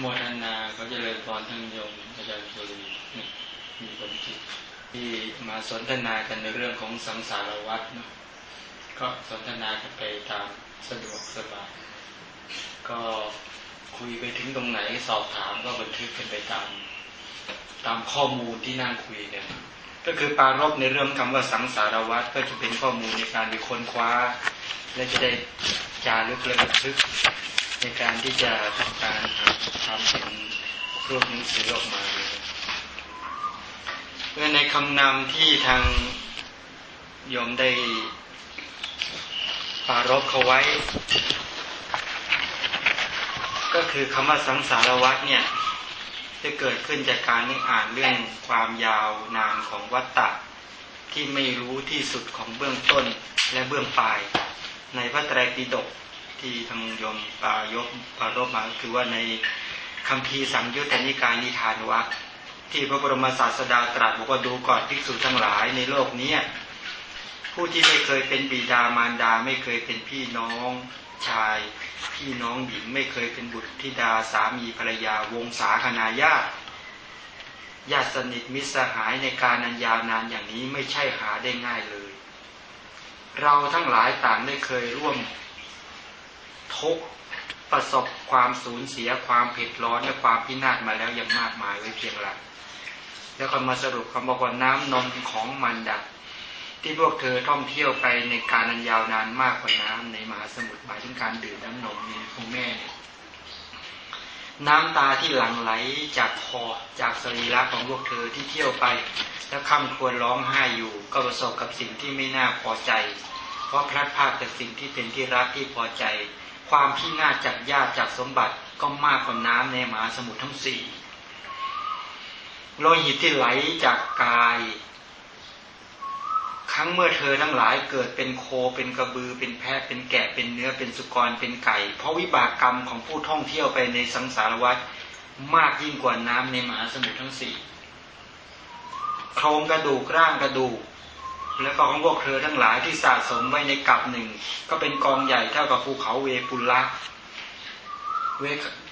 โมทนาก็จะเลยพรทั้งโยมอาจารย์สุรีมีคนคิดที่มาสนทนากันในเรื่องของสังสารวัฏเนาะก็สนทนากันไปตามสะดวกสบาย ก็คุยไปถึงตรงไหนสอบถามก็บันทึกกันไปตาม ตามข้อมูลที่นั่งคุยกันก็คือปารบในเรื่องคำว่าสังสารวัฏก็จะเป็นข้อมูลในการไปค้นคว้า และจะได้จารึกและบันทึก ในการที่จะทำการทำเป็นรูปหนังสือออกมาเมื่อในคำนำที่ทางยมได้ปารบเขาไว้ ก็คือคำว่าสังสารวัฏเนี่ยจะเกิดขึ้นจากการที่อ่านเรื่องความยาวนานของวัตตะที่ไม่รู้ที่สุดของเบื้องต้นและเบื้องปลาย ในพระไตรปิฎก ที่ทางยมปายกปารบมาคือว่าในคำพีสังยุตตนิกายนิทานวัดที่พระบรมศาสดาตรัสบอกว่าดูก่อนภิกษุทั้งหลายในโลกนี้ผู้ที่ไม่เคยเป็นบิดามารดาไม่เคยเป็นพี่น้องชาย พี่น้องหญิงไม่เคยเป็นบุตรธิดาสามีภรรยาวงศาคณาญาติญาติสนิทมิตรสหายในการนันยาวนานอย่างนี้ไม่ใช่หาได้ง่ายเลย เราทั้งหลายต่างได้เคยร่วม ทุกประสบความสูญเสียความเผ็ดร้อนและความพินาศมาแล้วอย่างมากมายไว้เพียงไรแล้วก็มาสรุปคำบอกว่าน้ำนมของมันดับที่พวกเธอท่องเที่ยวไปในการนันยาวนานมากกว่าน้ำในมหาสมุทรหมายถึงการดื่มน้ำนมนี่ของแม่เนี่ยน้ำตาที่หลั่งไหลจากคอจากสรีระของพวกเธอที่เที่ยวไป แล้วคำควรร้องไห้อยู่ ก็ประสบกับสิ่งที่ไม่น่าพอใจ เพราะพลัดพรากจากสิ่งที่เป็นที่รักที่พอใจ ความพินาศจากญาติจากสมบัติก็มากกว่าน้ำในมหาสมุทรทั้งสี่โลหิตที่ไหลจากกาย ครั้งเมื่อเธอทั้งหลายเกิดเป็นโคเป็นกระบือเป็นแพะเป็นแกะเป็นเนื้อเป็นสุกรเป็นไก่ เพราะวิบากกรรมของผู้ท่องเที่ยวไปในสังสารวัฏมากยิ่งกว่าน้ำในมหาสมุทรทั้งสี่โครงกระดูกร่างกระดูก แล้วก็ของพวกเธอทั้งหลายที่สะสมไว้ในกับหนึ่ง ก็เป็นกองใหญ่เท่ากับภูเขาเวปุละเว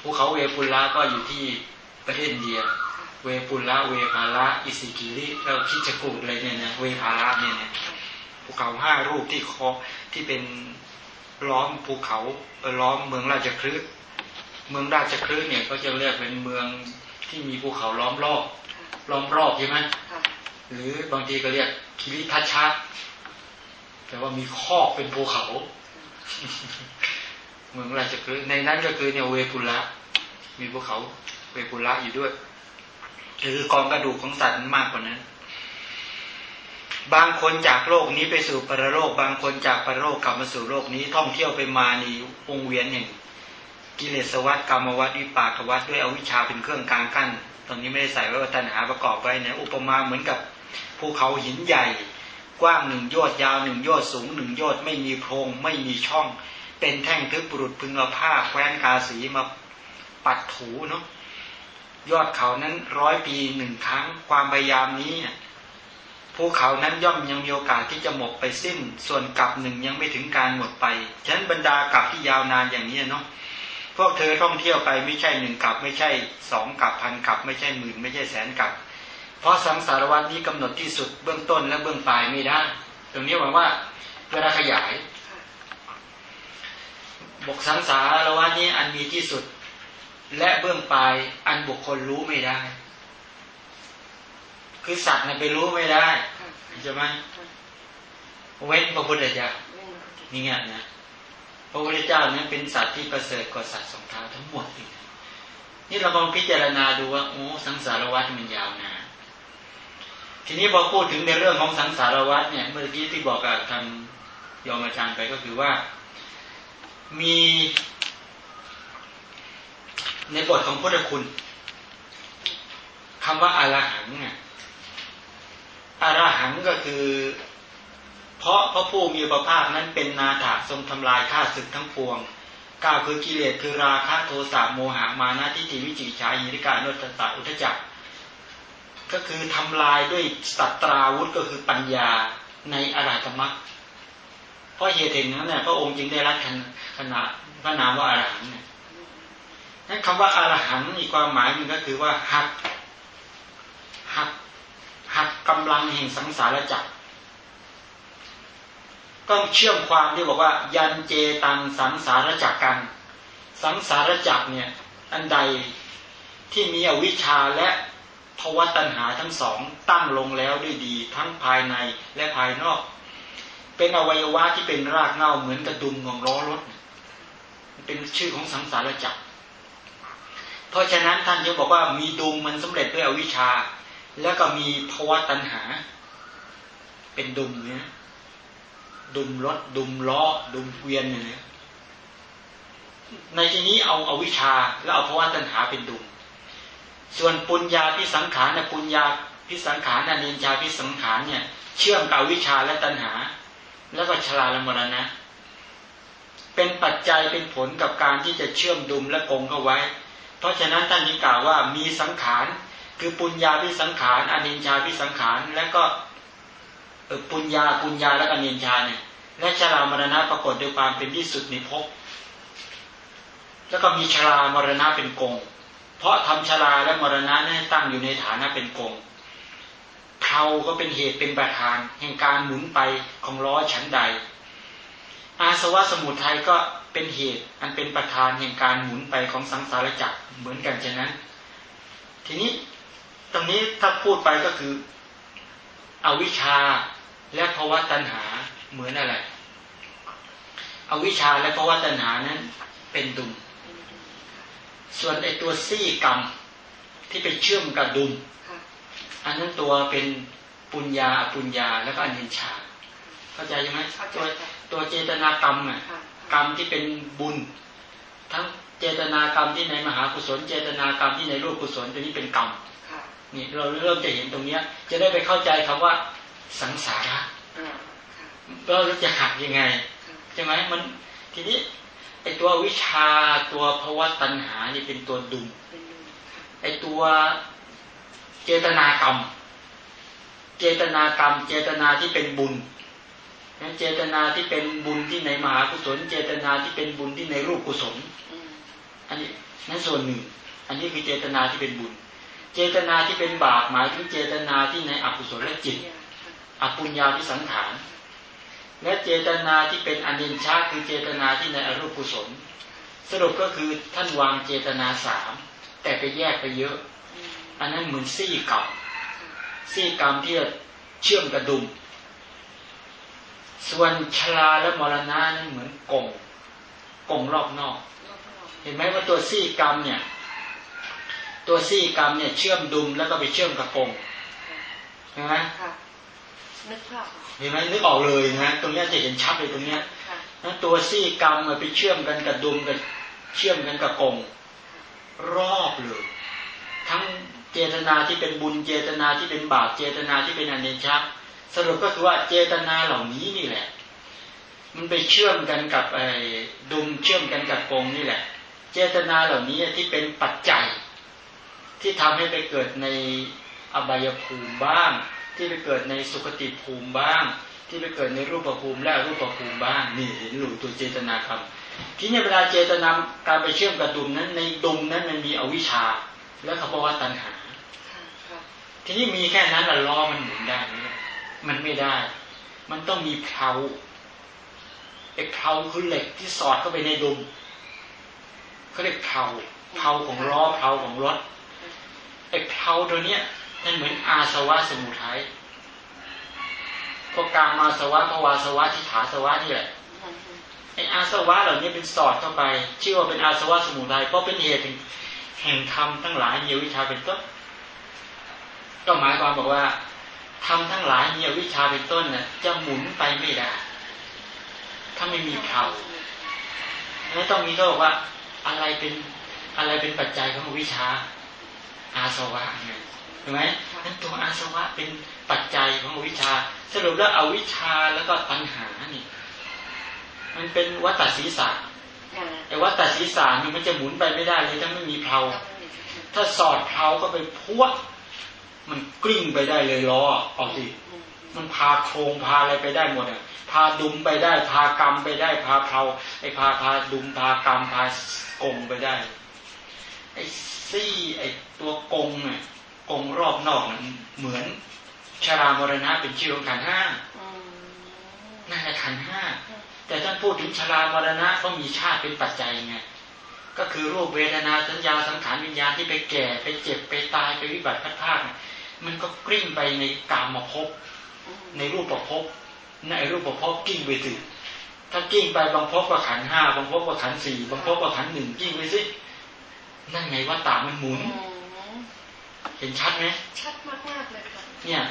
ภูเขาเวปุละก็อยู่ที่ประเทศอินเดีย เวปุละเวภาระอิสิกิริแล้วคิจกูดอะไรเนี่ยนะเวภาระเนี่ยนะภูเขาห้ารูปที่คอที่เป็นล้อมภูเขาล้อมเมืองราชคฤห์เมืองราชคฤห์เนี่ยก็จะเรียกเป็นเมืองที่มีภูเขาล้อมรอบล้อมรอบใช่ไหมหรือบางทีก็เรียก คิริทัชชะแต่ว่ามีคอกเป็นภูเขาเมืองราชคฤห์ในนั้นก็คือเนี่ยเวปุระมีภูเขาเวปุระอยู่ด้วยคือกองกระดูกของสัตว์มากกว่านั้น บางคนจากโลกนี้ไปสู่ปรโลก บางคนจากปรโลกกลับมาสู่โลกนี้ท่องเที่ยวไปมาในวงเวียนอย่งกิเลสวัฏกรรมวัฏวิปากวัฏด้วยอวิชชาเป็นเครื่องกลางกั้นตรงนี้ไม่ได้ใส่ไว้ว่าตัณหาประกอบไว้นะอุปมาเหมือนกับ ภูเขาหินใหญ่ กว้างหนึ่งยอดยาวหนึ่งยอดสูงหนึ่งยอดไม่มีโพรงไม่มีช่อง เป็นแท่งทึบปุรุษพึงเอาผ้าแคว้นกาสีมาปัดถูเนาะยอดเขานั้นร้อยปีหนึ่งครั้งความพยายามนี้ภูเขานั้นย่อมยังมีโอกาสที่จะหมดไปสิ้น ส่วนกับหนึ่งยังไม่ถึงการหมดไปฉะนั้นบรรดากับที่ยาวนานอย่างนี้เนาะพวกเธอท่องเที่ยวไปไม่ใช่หนึ่งกับไม่ใช่สองกับพันกับไม่ใช่หมื่นไม่ใช่แสนกับ เพราะสังสารวัตนี้กำหนดที่สุดเบื้องต้นและเบื้องปลายไม่ได้ ตรงนี้หมายว่าเวลาขยาย บกสังสารวัตนี้อันมีที่สุด และเบื้องปลายอันบุคคลรู้ไม่ได้ คือสัตว์เนี่ยไปรู้ไม่ได้ใช่ไหมเว้นพระพุทธเจ้านี่ไงนะพระพุทธเจ้านั้นเป็นสัตว์ที่ประเสริฐกว่าสัตว์สองเท้าทั้งหมดนี่เราลองพิจารณาดูว่าโอ้สังสารวัฏมันยาวนาน ทีนี้พอพูดถึงในเรื่องของสังสารวัฏเนี่ย เมื่อกี้ที่บอกกับทางยอมอาจารย์ไปก็คือว่า มีในบทของพุทธคุณคำว่าอารหังเนี่ยอารหังก็คือ เพราะพระผู้มีพระภาคนั้นเป็นนาถาทรงทำลายข้าศึกทั้งปวงก้าวคือกิเลสคือราคะโทสะโมหะมานะทิฏฐิวิจิกิจฉายิริกาโนตตะอุทจัก ก็คือทำลายด้วยสัตราวุธก็คือปัญญาในอรหัตมรรคเพราะเหตุเองนั้นเนี่ยพระองค์จึงได้รับขนาดพระนามว่าอรหันต์เนี่ยนั้นคำว่าอารหันต์อีความหมายนึงก็คือว่าหักหักหักกำลังแห่งสังสารจักรต้องเชื่อมความที่บอกว่า ยันเจตังสังสารจักรกัน สังสารจักรเนี่ย อันใดที่มีอวิชชาและ ภาวะตัณหาทั้งสองตั้งลงแล้วด้วยดี ทั้งภายในและภายนอก เป็นอวัยวะที่เป็นรากเงาเหมือนกระดุมของล้อรถเป็นชื่อของสังสารจักรเพราะฉะนั้นท่านจะบอกว่ามีดุมมันสำเร็จด้วยอวิชชา แล้วก็มีภาวะตัณหา เป็นดุมเนี่ยดุมรถดุมล้อ ดุมเกวียนเนี่ยในที่นี้เอาเอาวิชาแล้วเอาภาวะตัณหาเป็นดุม ส่วนปุญญาพิสังขารเนี่ยปุญญาพิสังขารอนินจาพิสังขารเนี่ยเชื่อมกับวิชาและตัณหา แล้วก็ชราละมรณะ เป็นปัจจัยเป็นผลกับการที่จะเชื่อมดุมและกงเข้าไว้ เพราะฉะนั้นท่านนี้กล่าวว่ามีสังขารคือปุญญาพิสังขารอนินจาพิสังขารและก็ปุญญาปุญญาและก็นินชาเนี่ยและชรามรณะปรากฏด้วยความเป็นที่สุดในภพแล้วก็มีชรามรณะเป็นกง เพราะทำชราและมรณะนั้นตั้งอยู่ในฐานะเป็นกงเทาก็เป็นเหตุเป็นประธาน แห่งการหมุนไปของล้อชั้นใด อาสวะสมุทัยก็เป็นเหตุอันเป็นประธานแห่งการหมุนไปของสังสารจักรเหมือนกันฉะนั้น ทีนี้ตรงนี้ถ้าพูดไปก็คืออวิชชาและภาวะตัณหาเหมือนอะไร อวิชชาและภาวะตัณหานั้นเป็นดุม ส่วนไอตัวซี่กรรมที่ไปเชื่อมกับดุมอันนั้นตัวเป็นปุญญาอปุญญาแล้วก็อนิชา เข้าใจใช่ไหมตัวตัวเจตนากรรมอะกรรมที่เป็นบุญ ทั้งเจตนากรรมที่ในมหากุศล เจตนากรรมที่ในรูปกุศลตัวนี้เป็นกรรมนี่เราเริ่มจะเห็นตรงเนี้ย จะได้ไปเข้าใจคำว่าสังสาระเราจะหักยังไงใช่ไหมมันทีนี้ ไอตัววิชาตัวภาวะตัณหานี่เป็นตัวดุมไอตัวเจตนากรรม เจตนากรรม เจตนาที่เป็นบุญเจตนาที่เป็นบุญที่ในมหากุศล เจตนาที่เป็นบุญที่ในรูปกุศล อันนี้นั่นส่วนหนึ่ง อันนี้คือเจตนาที่เป็นบุญ เจตนาที่เป็นบาปหมายถึงเจตนาที่ในอกุศลและจิตอปุญญาพิสังขาร และเจตนาที่เป็นอนินชาคือเจตนาที่ในอรูปกุศล สรุปก็คือท่านวางเจตนาสามแต่ไปแยกไปเยอะ อันนั้นเหมือนซี่กรรมซี่กรรมที่เชื่อมกระดุม ส่วนชลาและมรณะนั้นเหมือนกงกงรอบนอก เห็นไหมว่าตัวซี่กรรมเนี่ย ตัวซี่กรรมเนี่ยเชื่อมดุมแล้วก็ไปเชื่อมกับกงเห็นไหมนึกภาพ ห็นไหมนึกออกเลยนะตรงนี้จะเห็นชัดเลยตรงนี้นะตัวซี่กรรมไปเชื่อมกันกับดุมกับเชื่อมกันกับกงรอบเลย ทั้งเจตนาที่เป็นบุญเจตนาที่เป็นบาปเจตนาที่เป็นอเนชาสรุปก็คือว่าเจตนาเหล่านี้นี่แหละ มันไปเชื่อมกันกับไอ้ดุมเชื่อมกันกับกงนี่แหละ เจตนาเหล่านี้ที่เป็นปัจจัย ที่ทำให้ไปเกิดในอบายภูมิบ้าง ที่ไปเกิดในสุคติภูมิบ้าง ที่ไปเกิดในรูปภูมิและรูปภูมิบ้างนี่เห็นหลูตัวเจตนาครับที่ในเวลาเจตนาการไปเชื่อมกับดุมนั้น ในดุมนั้นมันมีอวิชชา และขบว่าตัณหา ทีนี้มีแค่นั้นละล้อมันหมุนได้ไหมมันไม่ได้ มันต้องมีเพลาไอ้เพลาคือเหล็กที่สอดเข้าไปในดุมเขาเรียกเพลาเพลาของล้อเพลาของรถไอ้เพลาตัวเนี้ย นั่นเหมือนอาสวะสมุทัยพวกการมาสวะภวาสวะทิฏฐาสวะนี่แหละไออาสวะเหล่านี้เป็นสอดเข้าไปชื่อว่าเป็นอาสวะสมุทัยเพราะเป็นเหตุแห่งธรรมทั้งหลายเยียวิชาเป็นต้น ก็หมายความบอกว่าทำทั้งหลายเยียวิชาเป็นต้นน่ะจะหมุนไปไม่ได้ถ้าไม่มีเขาไม่ต้องมีเขาบอกว่าอะไรเป็นอะไรเป็นปัจจัยของวิชา อาสวะเนี่ย ใช่ไหมนั้นตัวอาสวะเป็นปัจจัยของวิชา สรุปแล้วเอาวิชาแล้วก็ตัณหานี่มันเป็นวัตตศีรษะไอ้วัตตศีรษะนี่มันจะหมุนไปไม่ได้เลยถ้าไม่มีเพลาถ้าสอดเพลาก็ไปพัวมันกลิ้งไปได้เลยล้อออกสิมันพาโครงพาอะไรไปได้หมดอะพาดุมไปได้ พากรรมไปได้ พาเพลาไอ้พาพาดุมพากรรมพากงไปได้ ไอ้ซี่ไอ้ตัวกงเนี่ย กงรอบนอกเหมือนชารามรณะเป็นชื่อของขันห้านั่นแหละขันห้า แต่ท่านพูดถึงชรามรณะก็มีชาติเป็นปัจจัยไงก็คือรูปเวทนาสัญญาสังขารวิญญาณที่ไปแก่ไปเจ็บไปตายไปวิบัติพัดพามันก็กลิ้งไปในกามมาพบ ในรูปประพบในรูปประพบกิ้งไปสิถ้ากิ้งไปบางพบก็ขันห้าบางพบก็ขันสี่บางพบก็ขันหนึ่งกิ้งไปสินั่นไงว่าตามันหมุน เห็นชัดไหมชัดมากมากเลยค่ะเนี่ย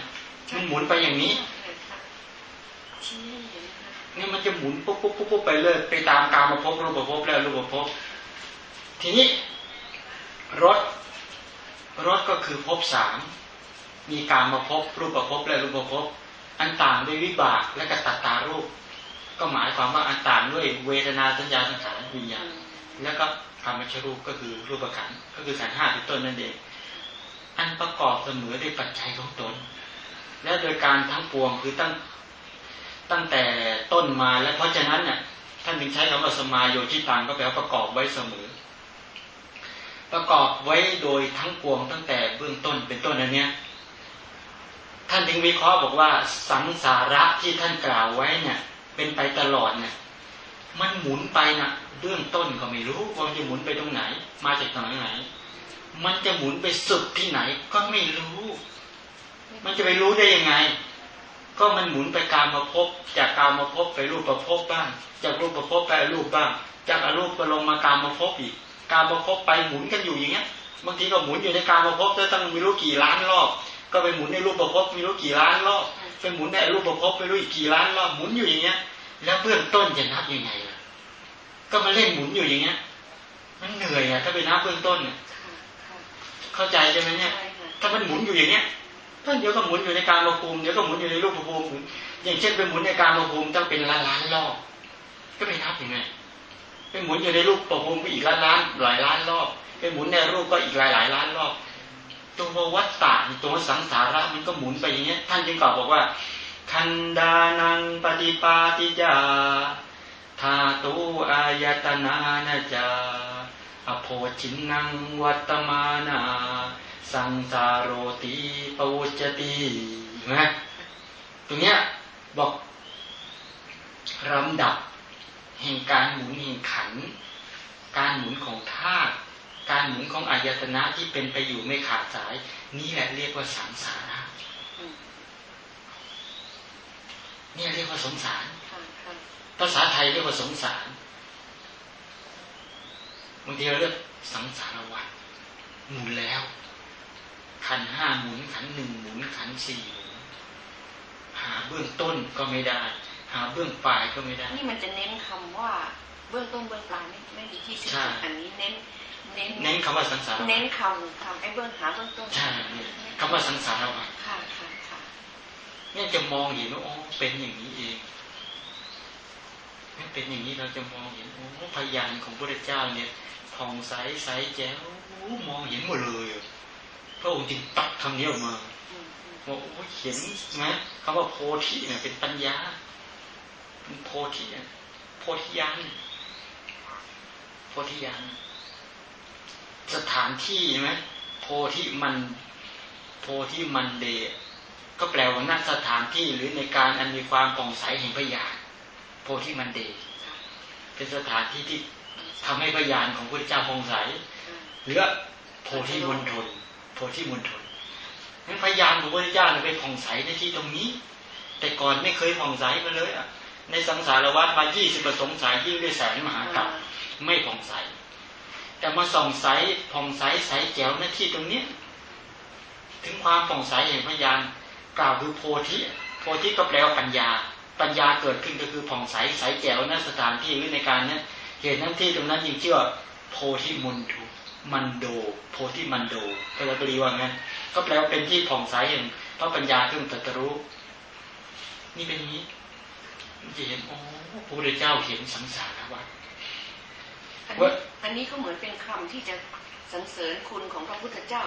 มันหมุนไปอย่างนี้นี่มันจะหมุนปุ๊บปุ๊บปุ๊บไปเลยไปตามกามาพบรูปภพแล้วรูปภพทีนี้รถรถก็คือภพสามมีการมาพบรูปภพและรูปภพอันต่างด้วยวิบากและกตัตตารูป ก็หมายความว่าอันต่างด้วยเวทนาสัญญาสังขารวิญญาณแล้วก็กรรมชรูปก็คือรูปขันก็คือขันห้าเป็นต้นนั่นเอง อันประกอบเสมอด้วยปัจจัยของตน และโดยการทั้งปวงคือตั้งตั้งแต่ต้นมาและเพราะฉะนั้นเนี่ยท่านถึงใช้คำว่าสมาโยชิตังก็แปลว่าประกอบไว้เสมอ ประกอบไว้โดยทั้งปวงตั้งแต่เบื้องต้นเป็นต้นอันเนี้ยท่านถึงวิเคราะห์บอกว่าสังสาระที่ท่านกล่าวไว้เนี่ย เป็นไปตลอดเนี่ยมันหมุนไปนะเบื้องต้นก็ไม่รู้ว่าจะหมุนไปตรงไหน มาจากตรงไหน มันจะหมุนไปสุดที่ไหนก็ไม่รู้ มันจะไปรู้ได้ยังไง ก็มันหมุนไปการมาพบ จากการมาพบไปรูปประพบบ้าง จากรูปประพบไปรูปบ้าง จากอรูปไปลงมาการมาพบอีก การมาพบไปหมุนกันอยู่อย่างเงี้ย บางทีก็หมุนอยู่ในการมาพบจะต้องไม่รู้กี่ล้านรอบ ก็ไปหมุนในรูปประพบไม่รู้กี่ล้านรอบ ไปหมุนในรูปประพบไม่รู้อีกกี่ล้านรอบ หมุนอยู่อย่างเงี้ย แล้วเบื้องต้นจะนับยังไงล่ะ ก็มาเล่นหมุนอยู่อย่างเงี้ย มันเหนื่อยอะถ้าไปนับเบื้องต้นเนี่ย เข้าใจใช่ไหมเนี่ยถ้ามันหมุนอยู่อย่างเงี้ยท่านเดี๋ยวก็หมุนอยู่ในการมาภูมิเดี๋ยวก็หมุนอยู่ในรูปภูมิอย่างเช่นไปหมุนในการมาภูมิต้องเป็นล้านล้านรอบก็ไปนับยังไงไปหมุนอยู่ในรูปประภูมิก็อีกล้านล้านหลายล้านรอบไปหมุนในรูปก็อีกหลายหลายล้านรอบตัววัตตะตัวสังสาระมันก็หมุนไปอย่างเงี้ย ท่านจึงกล่าวบอกว่าคันดานังปฏิปาติจาธาตุอายตนานาจา อโพชินังวัตมานา สังสารโรติปวุจตินะตรงเนี้ยบอกลำดับแห่งการหมุนแห่งขัน การหมุนของธาตุการหมุนของอายตนะที่เป็นไปอยู่ไม่ขาดสาย นี่แหละเรียกว่าสังสาระนี่เรียกว่าสงสารภาษาไทยเรียกว่าสงสาร บางทีเราเรียกสังสารวัฏหมุนแล้ว ขันห้าหมุนขันหนึ่งหมุนขันสี่หมุนหาเบื้องต้นก็ไม่ได้ หาเบื้องปลายก็ไม่ได้ นี่มันจะเน้นคำว่าเบื้องต้นเบื้องปลายไม่ไม่มีที่สิ้นอันนี้เน้นเน้นคำว่าสังสารเน้นคำคำไอ้เบื้องหาเบื้องต้นใช่คำว่าสังสารวัฏค่ะค่ะค่ะเนี่ยจะมองเห็นว่าอ๋อเป็นอย่างนี้เอง เป็นอย่างนี้เราจะมองเห็นโอ้พยานของพระเจ้าเนี่ยผ่องใสใสแจ๋วมองเห็นหมดเลยพระองค์จึงตัดคำนี้ออกมาว่าโอ้เห็นไหมคำว่าโพธิเนี่ยเป็นปัญญาโพธิโพธิญาณโพธิญาณสถานที่ใช่ไหมโพธิมัน โพธิมันเดก็แปลว่านัสถานที่หรือในการอันมีความป่องใสแห่งพยาน โพธิมันเดเป็นสถานที่ที่ทำให้พยานของพระเจ้าป่องใสหรือโพธิมณฑลโพธิมณฑลนั้นพยานของพระเจ้าเนี่ยไปผ่องใสในที่ตรงนี้ แต่ก่อนไม่เคยผ่องใสมาเลยอะในสังสารวัฏมายี่สิบประสงค์สายยิ่งด้วยแสงมหากรัปไม่ผ่องใส แต่มาส่องใสผ่องใสใสแจ๋วหน้าที่ตรงนี้ถึงความผ่องใสแห่งพยานกล่าวคือโพธิโพธิก็แปลว่าปัญญา ปัญญาเกิดขึ้นก็คือผ่องใสใสแจ๋วณสถานที่หรือในการนี้นเหตุนั้นที่ตรงนั้นยิ่งเชื่อโพธิมุนทุมันโด โพธิมันโดพระบาลีว่างั้น ก็แปลว่าเป็นที่ผ่องใสแห่งเพราะปัญญาขึ้นตรัสรู้ นี่เป็นนี้จะเห็นโอ้พระพุทธเจ้าเห็นสังสารวัฏอันนี้ก็เหมือนเป็นคำที่จะสรรเสริญคุณของพระพุทธเจ้า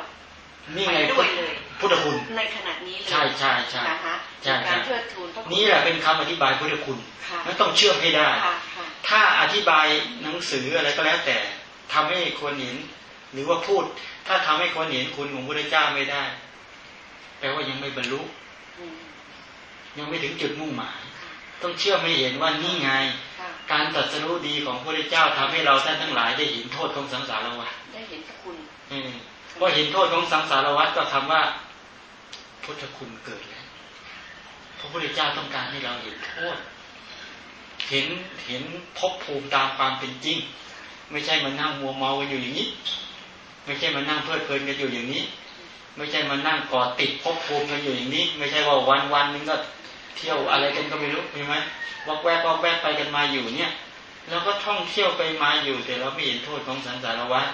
นี่ไงด้วยเลยพุทธคุณในขณะนี้เลยใช่ใช่ใช่นะคะใช่การเทิดทูนนี่แหละเป็นคำอธิบายพุทธคุณไม่ต้องเชื่อมให้ได้ ถ้าอธิบายหนังสืออะไรก็แล้วแต่ทำให้คนเห็น หรือว่าพูด ถ้าทำให้คนเห็นคุณของพระเจ้าไม่ได้ แปลว่ายังไม่บรรลุยังไม่ถึงจุดมุ่งหมาย ต้องเชื่อไม่เห็นว่านี่ไง การตัดสรู้ดีของพระเจ้าทำให้เราท่านทั้งหลายได้เห็นโทษของสังสารวัฏได้เห็นพระคุณ พอเห็นโทษของสังสารวัฏก็คำว่าพุทธคุณเกิดแล้วพระพุทธเจ้าต้องการให้เราเห็นโทษ เห็นเห็นพบภูมิตามความเป็นจริง ไม่ใช่มานั่งมัวเมากันอยู่อย่างนี้ ไม่ใช่มานั่งเพลิดเพลินกันอยู่อย่างนี้ ไม่ใช่มานั่งกอดติดพบภูมิกันอยู่อย่างนี้ ไม่ใช่ว่าวันวันนึงก็เที่ยวอะไรกันก็ไม่รู้ใช่ไหมวอกแวกวอกแวกไปกันมาอยู่เนี่ยเราก็ท่องเที่ยวไปมาอยู่แต่เราไม่เห็นโทษของสังสารวัฏ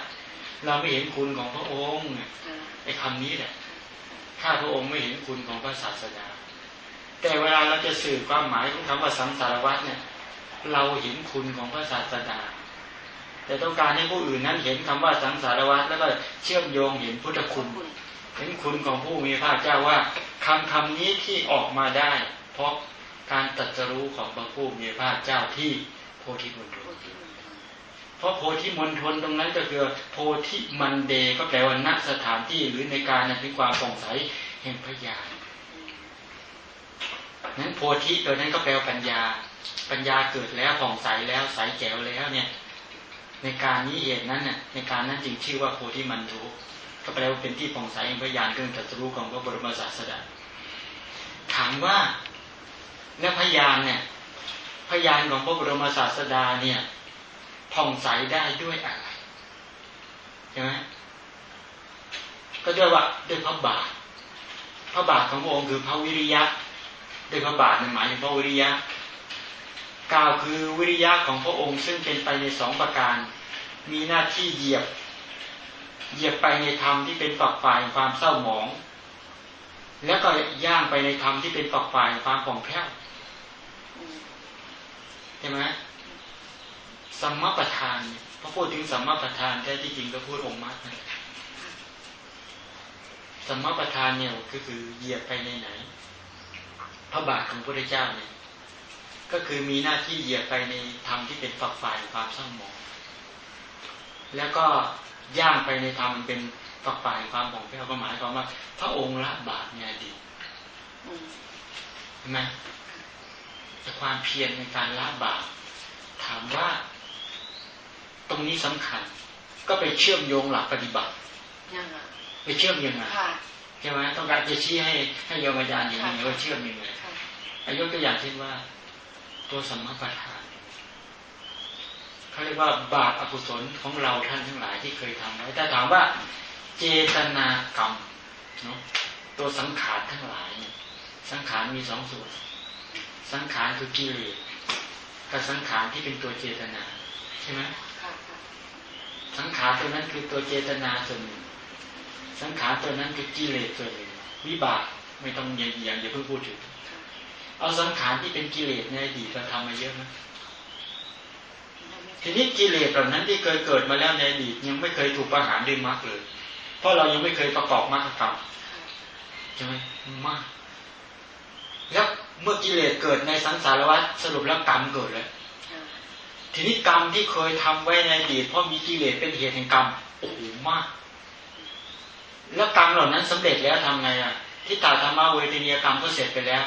เราไม่เห็นคุณของพระองค์ไอ้คำนี้แหละ ถ้าพระองค์ไม่เห็นคุณของพระศาสดาแต่เวลาเราจะสื่อความหมายของคำว่าสังสารวัฏเนี่ย เราเห็นคุณของพระศาสดาแต่ต้องการให้ผู้อื่นนั้นเห็นคำว่าสังสารวัฏแล้วก็เชื่อมโยงเห็นพุทธคุณ เห็นคุณของผู้มีพระเจ้าว่าคำคำนี้ที่ออกมาได้ เพราะการตัดสรู้ของพระผู้มีพระเจ้าที่โพธิมณฑล เพราะโพธิมณฑลตรงนั้นก็คือโพธิมันเดก็แปลว่าณสถานที่หรือในการนั้นเป็นความสงสัยแห่งพยานนั้นโพธิตัวนั้นก็แปลว่าปัญญา ปัญญาเกิดแล้วผ่องใสแล้วใสแจ๋วแล้วเนี่ย ในการนี้เหตุนั้นเนี่ยในการนั้นจึงชื่อว่าโพธิมันโทก็แปลว่าเป็นที่ผ่องใสแห่งพยานเกินตรัสรู้ของพระบรมศาสดาถามว่าและพยานเนี่ยพยานของพระบรมศาสดาเนี่ย ผ่องใสได้ด้วยอะไรใช่ไหมก็ด้วยว่าด้วยพระบาท พระบาทของพระองค์คือพระวิริยะด้วยพระบาทหมายถึงพระวิริยะกล่าวคือวิริยะของพระองค์ซึ่งเป็นไปในสองประการ มีหน้าที่เหยียบ เหยียบไปในธรรมที่เป็นฝักฝ่ายความเศร้าหมอง แล้วก็ย่างไปในธรรมที่เป็นฝักฝ่ายความผ่องแผ้วใช่ไหม สัมมาประธานพอพูดถึงสัมมาประธานแท้ที่จริงก็พูดองค์มรรคนั่นสัมมาประธานเนี่ยก็คือเหยียบไปในไหน พระบาทของพระเจ้าเนี่ย ก็คือมีหน้าที่เหยียบไปในธรรมที่เป็นฝักฝ่ายความสร้างมองแล้วก็ย่างไปในธรรมเป็นฝักฝ่ายความมองแผ้วก็หมายความว่า พระองค์ละบาปเนี่ยดีใช่ไหมแต่ความเพียรในการละบาปถามว่า ตรงนี้สำคัญ ก็ไปเชื่อมโยงหลักปฏิบัติไปเชื่อมยังไงใช่ไหมต้องการจะชี้ให้ให้โยมอาจารย์อย่างนี้ว่าเชื่อมยังไงอายุตัวอย่างเช่นว่า ตัวสมมาประธานเขาเรียกว่าบาปอกุศลของเราท่านทั้งหลายที่เคยทำไว้แต่ถามว่าเจตนากรรมเนาะตัวสังขารทั้งหลายสังขารมีสองส่วน สังขารคือกิเลสกับสังขารที่เป็นตัวเจตนาใช่ไหม สังขารตัวนั้นคือตัวเจตนาส่วนหนึ่งสังขารตัวนั้นคือกิเลสส่วนหนึ่งวิบากไม่ต้องเยียงอย่าเพิ่งพูดถึง เอาสังขารที่เป็นกิเลสในอดีตเราทำมาเยอะไหมทีนี้กิเลสเหล่านั้นที่เคยเกิดมาแล้วในอดีตยังไม่เคยถูกประหารด้วยมรรคเลย เพราะเรายังไม่เคยประกอบมรรคกรรมใช่ไหมมากแล้วเมื่อกิเลสเกิดในสังสารวัฏสรุปแล้วกรรมเกิดแล้ว ทีนี้กรรมที่เคยทำไว้ในอดีตเพราะมีกิเลสเป็นเหตุแห่งกรรมโอ้โหมาก แล้วกรรมเหล่านั้นสำเร็จแล้วทำไงอะที่ตาธรรมะเวทนียกรรมก็เสร็จไปแล้ว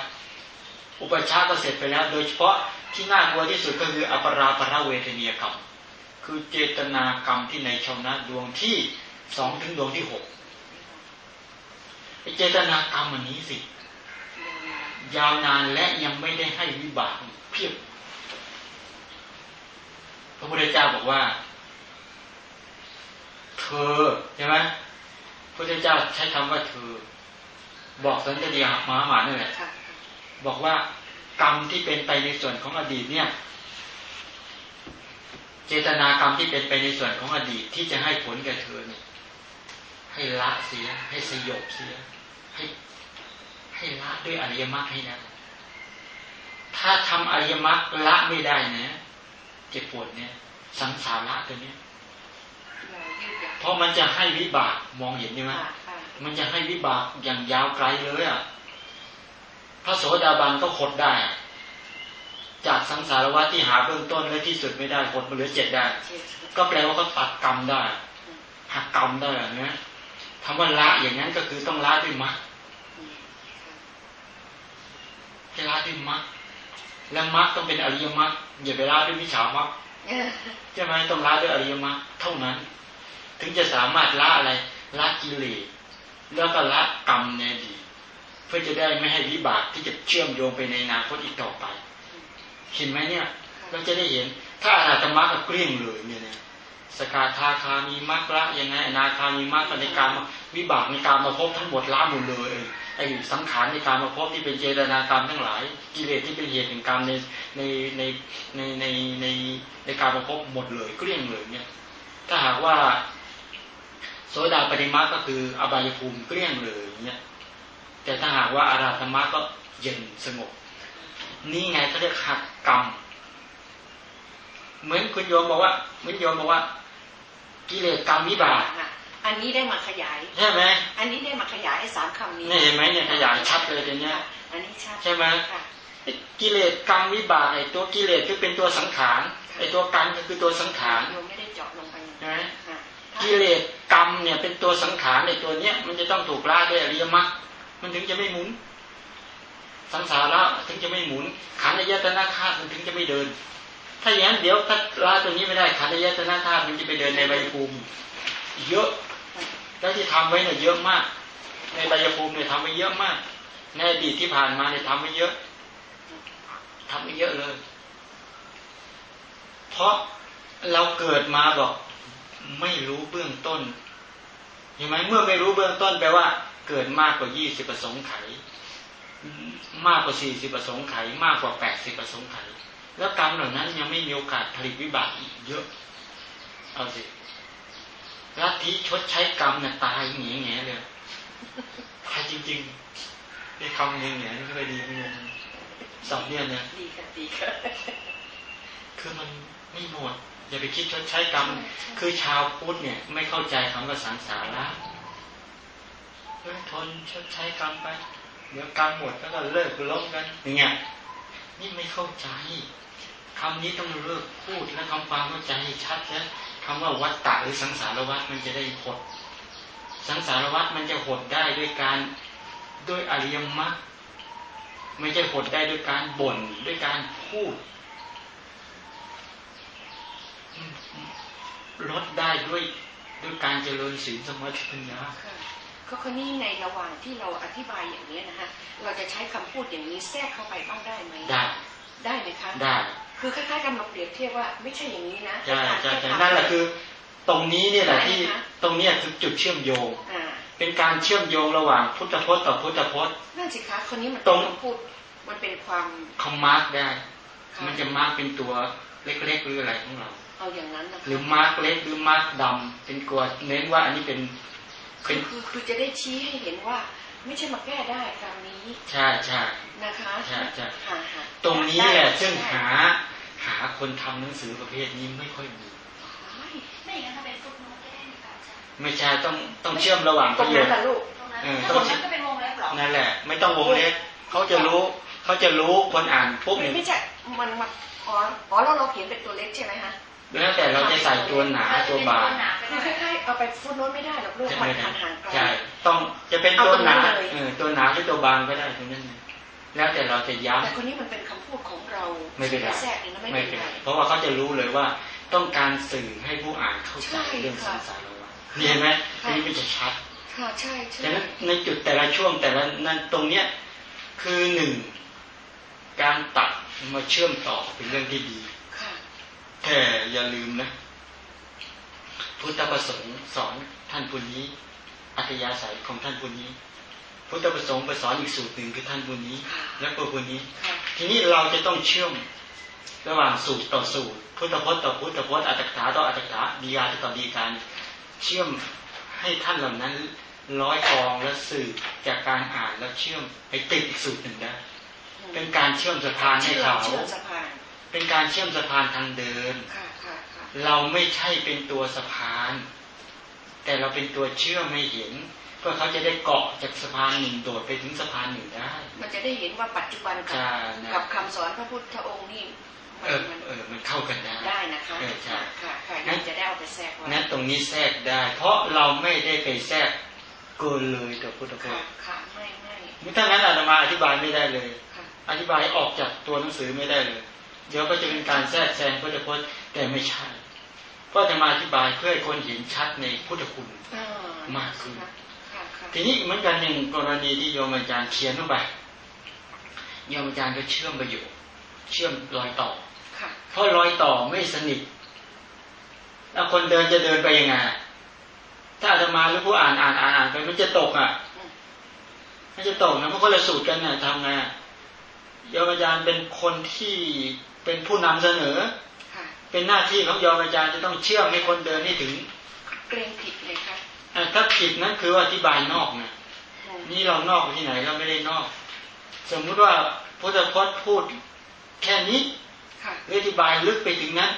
อุปชาก็เสร็จไปแล้ว โดยเฉพาะที่น่ากลัวที่สุดก็คืออปราปราเวทนียกรรม คือเจตนากรรมที่ในชาวนะดวงที่สองถึงดวงที่หกเจตนากรรมอันนี้สิ ยาวนานและยังไม่ได้ให้วิบากเพียบ ระพุทธเจ้าบอกว่า เธอใช่ไหมพระพุทธเจ้าใช้คำว่าเธอ บอกสันตดีมหาหมานี่แหละบอกว่ากรรมที่เป็นไปในส่วนของอดีตเนี่ย เจตนากรรมที่เป็นไปในส่วนของอดีตที่จะให้ผลแก่เธอเนี่ย ให้ละเสีย ให้สยบเสีย ให้ ให้ละด้วยอริยมรรคให้ได้ถ้าทำอริยมรรคละไม่ได้นะ เจ็บปวดเนี่ย สังสาระตัวเนี้ยเพราะมันจะให้วิบากมองเห็นใช่ไหมมันจะให้วิบากอย่างยาวไกลเลยอะพระโสดาบันก็ขดได้ จากสังสารวัฏที่หาเบื้องต้นและที่สุดไม่ได้ขดมาเหลือเจ็ดได้ ก็แปลว่าก็ตัดกรรมได้หักกรรมได้แบบนี้คำว่าละอย่างนั้นก็คือต้องละด้วยมรรคจะละด้วยมรรค และมรรคต้องเป็นอริยมรรคอย่าไปละด้วยวิชามรรคใช่ไหมต้องละด้วยอริยมรรคเท่านั้น ถึงจะสามารถละอะไรละกิเลสแล้วก็ละกรรมในอดีตเพื่อจะได้ไม่ให้วิบากที่จะเชื่อมโยงไปในอนาคตอีกต่อไป เห็นไหมเนี่ย เราจะได้เห็น ถ้าอาราธมรรคเกลี้ยงเลยเนี่ยนะสกาทาคามีมรรคละยังไงอนาคามีมรรคในการวิบากในการมาพบทั้งหมดละหมดเลย ไอ้สังขารในการมาพบที่เป็นเจตนากรรมทั้งหลาย กิเลสที่เป็นเหตุแห่งกรรมในในในในในในในการมาพบหมดเลยเกลี้ยงเลยเนี่ย ถ้าหากว่าโสดาปฏิมาก็คืออบายภูมิเกลี้ยงเลยเนี่ย แต่ถ้าหากว่าอาราธมาก็เย็นสงบ นี่ไงเขาเรียกหักกรรม เหมือนคุณโยมบอกว่าเหมือนโยมบอกว่า กิเลสกรรมวิบาก อันนี้ได้มาขยายใช่ไหมอันนี้ได้มาขยายไอ้สามคำนี้นี่เห็นไหมเนี่ยขยายชัดเลยเดี๋ยวนี้อันนี้ชัดใช่ไหมกิเลสกรรมวิบากไอ้ตัวกิเลสก็เป็นตัวสังขารไอ้ตัวกรรมก็คือตัวสังขารไม่ได้เจาะลงไปใช่ไหมกิเลสกรรมเนี่ยเป็นตัวสังขารในตัวเนี้ยมันจะต้องถูกล่าด้วยอริยมรรคมันถึงจะไม่หมุน สังสาระถึงจะไม่หมุนขันธ์ยตนาคาตมันถึงจะไม่เดิน ถ้าอย่างนั้นเดี๋ยวถ้าล่าตัวนี้ไม่ได้ขันธ์ยตนาคาตมันจะไปเดินในใบภูมิเยอะ แล้วที่ทำไว้เนี่ยเยอะมาก ในใบภูมิเนี่ยทำไว้เยอะมาก ในอดีตที่ผ่านมาเนี่ยทำไว้เยอะทำไว้เยอะเลย เพราะเราเกิดมาบอกไม่รู้เบื้องต้นเห็นไหมเมื่อไม่รู้เบื้องต้นแปลว่า เกิดมากกว่ายี่สิบประสงค์ไข มากกว่าสี่สิบประสงค์ไข มากกว่าแปดสิบประสงค์ไข แล้วกรรมเหล่านั้นยังไม่มีโอกาสผลิตวิบากอีกเยอะ เอาสิ ลัทธิชดใช้กรรมเนี่ยตายหนีแง่เลยตายจริงๆไอ้คำเงี้ยแง่นี่ก็ดีไม่งงสองเนี่ยเนี่ยดีค่ะดีค่ะคือมันไม่หมดอย่าไปคิดชดใช้กรรม คือชาวพุทธเนี่ย ไม่เข้าใจคำว่าสังสาระเฮ้ยทนชดใช้กรรมไป เดี๋ยวกรรมหมดแล้วก็เลิกล้มกันอย่างเงี้ยนี่ไม่เข้าใจคำนี้ต้องเลิกพูดและคำความเข้าใจชัดแล้ว คำว่าวัตตะหรือสังสารวัฏมันจะได้หด สังสารวัฏมันจะหดได้ด้วยการด้วยอริยมรรคไม่ใช่หดได้ด้วยการบ่นด้วยการพูดลดได้ด้วยด้วยการเจริญศีลสมาธิปัญญาก็คนนี้ในระหว่างที่เราอธิบายอย่างนี้นะฮะเราจะใช้คำพูดอย่างนี้แทรกเข้าไปบ้างได้ไหมได้ ได้ไหมคะได้คือคล้ายๆกับเราเปรียบเทียบว่าไม่ใช่อย่างนี้นะใช่ใช่ใช่นั่นแหละคือ ตรงนี้เนี่ยแหละที่ตรงนี้คือจุดเชื่อมโยงเป็นการเชื่อมโยงระหว่างพุทธพจน์ต่อพุทธพจน์นั่นสิคะคนนี้มันตรงพูดมันเป็นความเขามาร์กได้ มันจะมาร์กเป็นตัวเล็กๆหรืออะไรของเราเอาอย่างนั้นนะหรือมาร์กเล็กหรือมาร์กดำเป็นกวดเน้นว่าอันนี้เป็นคือคือคือจะได้ชี้ให้เห็นว่า ไม่ใช่มาแก้ได้ตามนี้ ใช่ใช่นะคะใช่ใช่ตรงนี้แหละซึ่งหาหาคนทำหนังสือประเภทนี้ไม่ค่อยมีไม่งั้นถ้าเป็นฟุตโน้ตได้ไหมครับไม่ใช่ต้องต้องเชื่อมระหว่างประโยชน์ต้องนั้นก็เป็นวงเล็บหรอนั่นแหละ ไม่ต้องวงเล็บเขาจะรู้เขาจะรู้คนอ่านปุ๊บเนี่ยไม่ใช่มันมันอ๋ออ๋อเราเราเขียนเป็นตัวเล็กใช่ไหมคะ แล้วแต่เราจะใส่ตัวหนาตัวบางคือคล้ายๆเอาไปฟุตโน้ตไม่ได้หรอกลูกมันห่างไกลใช่ต้องจะเป็นตัวหนาเออตัวหนาหรือตัวบางก็ได้ตรงนั้น แล้วแต่เราจะย้ำแต่คนนี้มันเป็นคำพูดของเราไม่เป็นไรแทรกนี่นะไม่เป็นไรเพราะว่าเขาจะรู้เลยว่าต้องการสื่อให้ผู้อ่านเข้าใจเรื่องสังสารวัฏนี่เห็นไหมอันนี้มันจะชัดค่ะใช่ใช่แต่ในจุดแต่ละช่วงแต่ละนั้นตรงเนี้ยคือหนึ่งการตัดมาเชื่อมต่อเป็นเรื่องที่ดี แต่อย่าลืมนะ พุทธประสงค์สอนท่านผู้นี้ อัตยาศัยของท่านผู้นี้ พุทธประสงค์ไปสอนอีกสูตรหนึ่งคือท่านผู้นี้ และตัวผู้นี้ ทีนี้เราจะต้องเชื่อมระหว่างสูตรต่อสูตร พุทธพจน์ต่อพุทธพจน์อัตถกถาต่ออัตถกถาดีกาต่อดีการเชื่อมให้ท่านเหล่านั้นร้อยกองและสืบจากการอ่านแล้วเชื่อมให้ติดอีกสูตรหนึ่งได้เป็นการเชื่อมสะพานให้เขา เป็นการเชื่อมสะพานทางเดิน เราไม่ใช่เป็นตัวสะพาน แต่เราเป็นตัวเชื่อมไม่เห็นเพื่อเขาจะได้เกาะจากสะพานหนึ่งโดดไปถึงสะพานหนึ่งได้ มันจะได้เห็นว่าปัจจุบันกับกับคำสอนพระพุทธองค์นี่เออเออมันเข้ากันได้ได้นะคะเออใช่ค่ะค่ะงั้นจะได้เอาไปแทรกไว้นั้นตรงนี้แทรกได้ เพราะเราไม่ได้ไปแทรกเกินเลยต่อพุทธพค่ะจน์ค่ะไม่ไม่ถ้างั้นอาตมาอธิบายไม่ได้เลยค่ะอธิบายออกจากตัวหนังสือไม่ได้เลย เดี๋ยวก็จะเป็นการแทรกแซงพุทธพจน์แต่ไม่ใช่เพราะจะมาอธิบายเพื่อให้คนเห็นชัดในพุทธคุณอ่มากขึ้นค่ะค่ะทีนี้เหมือนกันอย่างกรณีที่โยมอาจารย์เขียนลงไปโยมอาจารย์ก็เชื่อมประโยชน์เชื่อมรอยต่อค่ะเพราะรอยต่อไม่สนิทแล้วคนเดินจะเดินไปยังไงถ้าอาตมาหรือผู้อ่านอ่านอ่านอ่านไปมันจะตกอะอืมมันจะตกนะเพราะคนละสูตรกันน่ะทำไงอะโยมอาจารย์เป็นคนที่ เป็นผู้นำเสนอค่ะเป็นหน้าที่ของโยมอาจารย์จะต้องเชื่อมให้คนเดินให้ถึง เกรงผิดเลยค่ะอะถ้าผิดนั้นคือว่าอธิบายนอกนะอืมนี่เรานอกที่ไหนเราไม่ได้นอก สมมุติว่าพุทธพจน์พูดแค่นี้ค่ะหรืออธิบายลึกไปถึงนั้น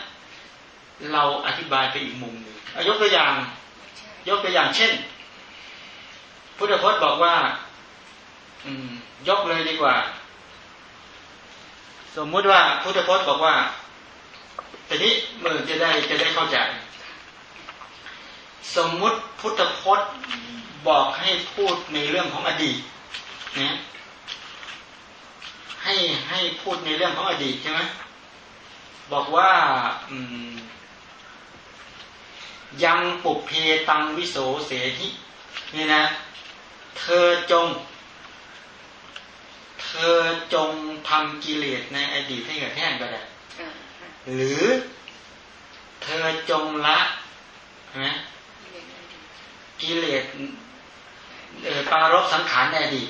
เราอธิบายไปอีกมุมหนึ่งอะยกตัวอย่างใช่ยกตัวอย่างเช่น พุทธพจน์บอกว่า อืม ยกเลยดีกว่า สมมุติว่าพุทธพจน์บอกว่าแต่นี้เมื่อจะได้จะได้เข้าใจ สมมุติพุทธพจน์บอกให้พูดในเรื่องของอดีตนะให้ให้พูดในเรื่องของอดีตใช่ไหมบอกว่ายังปุเพตังวิโสเสหินี่นะ เธอจง ธอจงทำกิเลสในอดีตให้เกิดแห้งก็ได้อ่าค่ะหรือเธอจงละใช่ไหมเรียนได้ดีกิเลสเอ่อปารบสังขารในอดีต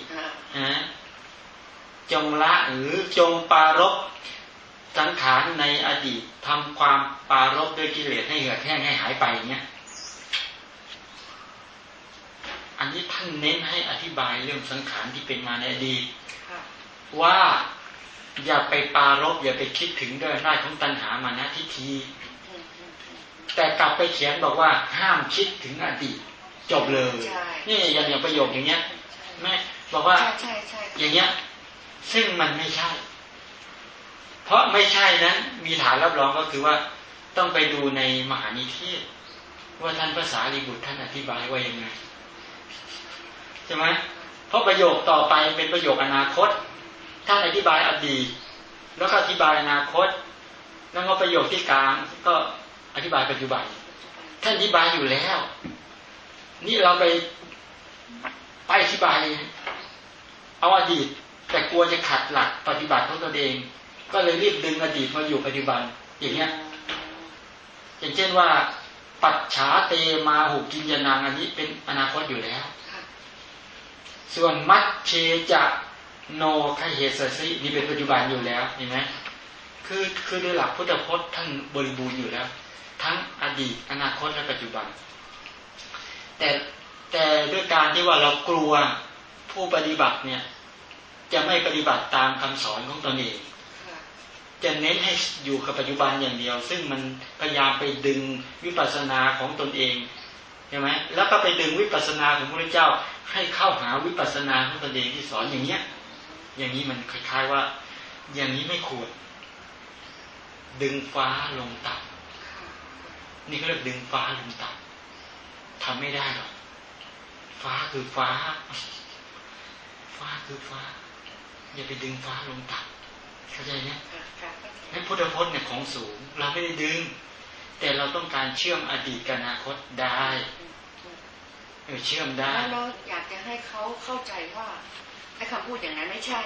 อ่านะจงละหรือจงปารบสังขารในอดีตทำความปารบด้วยกิเลสให้เหือดแห้งให้หายไปอย่างเงี้ยอันนี้ท่านเน้นให้อธิบายเรื่องสังขารที่เป็นมาในอดีตค่ะ ว่าอย่าไปปรารบอย่าไปคิดถึงด้วยอำนาจของตัณหามานะทิฏฐิอืมอืมอืมแต่กลับไปเขียนบอกว่าห้ามคิดถึงอดีตจบเลยใช่นี่อย่างอย่างประโยคอย่างเงี้ยใช่แม่บอกว่าใช่ใช่อย่างเงี้ย ซึ่งมันไม่ใช่ เพราะไม่ใช่นั้น มีฐานรับรองก็คือว่าต้องไปดูในมหานิเทศ ว่าท่านภาษาลีบุตรท่านอธิบายว่ายังไงใช่ไหมเพราะประโยคต่อไปเป็นประโยคอนาคต ท่านอธิบายอดีตแล้วก็อธิบายอนาคต แล้วก็ประโยคที่กลางก็อธิบายปัจจุบัน ท่านอธิบายอยู่แล้ว นี่เราไปไปอธิบายเอาอดีต แต่กลัวจะขัดหลักปฏิบัติของตัวเอง ก็เลยรีบดึงอดีตมาอยู่ปัจจุบัน อย่างเงี้ยอย่างเช่นว่า ปัจฉาเตมาหุกินยานังอันนี้เป็นอนาคตอยู่แล้ว ส่วนมัชเชจะ โนคเหสสินี่เป็นปัจจุบันอยู่แล้วเห็นไหมคือคือโดยหลักพุทธพจน์ท่านบริบูรณ์อยู่แล้ว ทั้งอดีตอนาคตและปัจจุบัน แต่แต่ด้วยการที่ว่าเรากลัวผู้ปฏิบัติเนี่ย จะไม่ปฏิบัติตามคำสอนของตนเองจะเน้นให้อยู่กับปัจจุบันอย่างเดียว ซึ่งมันพยายามไปดึงวิปัสสนาของตนเองใช่ไหมแล้วก็ไปดึงวิปัสสนาของพระเจ้าให้เข้าหาวิปัสสนาของตนเองที่สอนอย่างเนี้ย อย่างนี้มันคล้ายๆว่า อย่างนี้ไม่ควรดึงฟ้าลงต่ำนี่เขาเรียกดึงฟ้าลงต่ำทำไม่ได้หรอกฟ้าคือฟ้า ฟ้าคือฟ้า อย่าไปดึงฟ้าลงต่ำเข้าใจไหมให้พุทธพจน์เนี่ยของสูง เราไม่ได้ดึง แต่เราต้องการเชื่อมอดีตกับอนาคตได้เออเชื่อมได้แล้วเราอยากจะให้เขาเข้าใจว่า ไอ้คำพูดอย่างนั้นไม่ใช่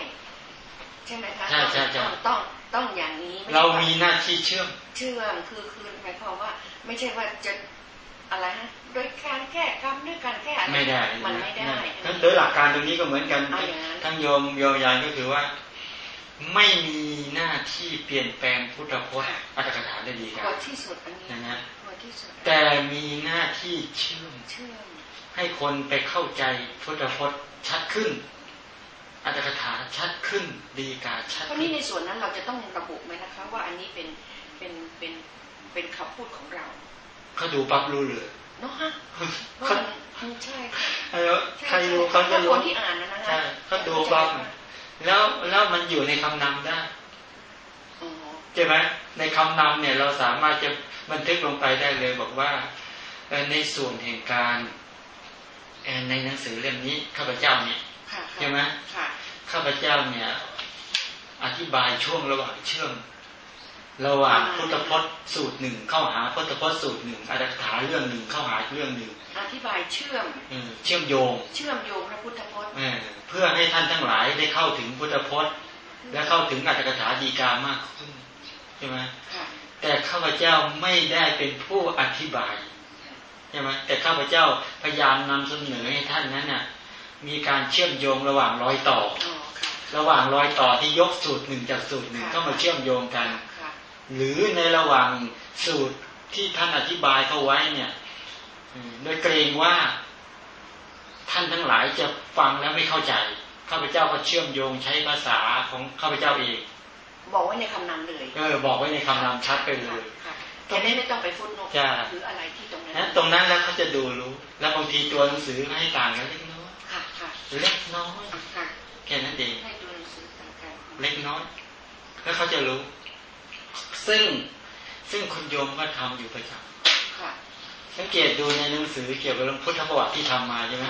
ใช่ไหมคะใช่ใช่ใช่ต้องต้องต้องอย่างนี้ไใช่เราว่มีหน้าที่เชื่อม เชื่อมคือคือหมายความว่า ไม่ใช่ว่าจะอะไรฮะโดยการแก้กรรมด้วยการแก้อะไรไม่ได้มันไม่ได้ทั้งโดยหลักการตรงนี้ก็เหมือนกันเอาอย่างนั้นทั้งโยมโยมยานก็คือว่าไม่มีหน้าที่เปลี่ยนแปลงพุทธพจน์อัตถกถาได้ดีครัพบอที่สุดอันนี้นะฮะพอที่สุดแต่มีหน้าที่เชื่อมเชื่อมให้คนไปเข้าใจพุทธพจน์ชัดขึ้น อัตถกถาชัดขึ้นดีกาชัดเพราะขึ้นี่นในส่วนนั้นเราจะต้องระบุไหมนะคะ ว่าอันนี้เป็นเป็นเป็นเป็นคำพูดของเราเขาดูปั๊บรู้เลยเนาะฮะเพราะเขามันใช่ค่ะเออใครรู้เขาจะถ้ารู้คนที่อ่านนะนะใช่เขาดูปั๊บแล้วแล้วมันอยู่ในคำนำได้อ๋อใช่ไหมในคำนำเนี่ยเราสามารถจะบันทึกลงไปได้เลยบอกว่าในส่วนแห่งการในหนังสือเล่มนี้ข้าพเจ้าเนี่ย ใช่ไหมข้าพเจ้าเนี่ย อธิบายช่วงระหว่างเชื่อมระหว่างพุทธพจน์สูตรหนึ่งเข้าหาพุทธพจน์สูตรหนึ่งอัตถาเรื่องหนึ่งเข้าหาเรื่องหนึ่งอธิบายเชื่อมเชื่อมโยง เชื่อมโยงพระพุทธพจน์เพื่อให้ท่านทั้งหลายได้เข้าถึงพุทธพจน์ และเข้าถึงอัตถกถาดีกามากขึ้นใช่ไหมแต่ข้าพเจ้าไม่ได้เป็นผู้อธิบายใช่ไหมแต่ข้าพเจ้าพยายามนำเสนอให้ท่านนั้นน่ะ มีการเชื่อมโยงระหว่างรอยต่อ ระหว่างรอยต่อที่ยกสูตรหนึ่งจากสูตรหนึ่งเข้ามาเชื่อมโยงกัน หรือในระหว่างสูตรที่ท่านอธิบายเขาไว้เนี่ยโดยเกรงว่าท่านทั้งหลายจะฟังแล้วไม่เข้าใจ ข้าพเจ้าก็เชื่อมโยงใช้ภาษาของข้าพเจ้าเอง บอกไว้ในคำนำเลย เออ บอกไว้ในคำนำชัดไปเลยตรงนี้ไม่ต้องไปฟุตโนหรืออะไรที่ตรงนั้น ตรงนั้นแล้วเขาจะดูรู้ แล้วบางทีตัวหนังสือให้ต่างกันเล็กน้อย เล็กน้อยแค่นั้นเองเล็กน้อยแล้วเขาจะรู้ ซึ่งซึ่งคุณโยมก็ทำอยู่ประจำสังเกตดูในหนังสือเกี่ยวกับเรื่องพุทธประวัติที่ทำมาใช่ไหม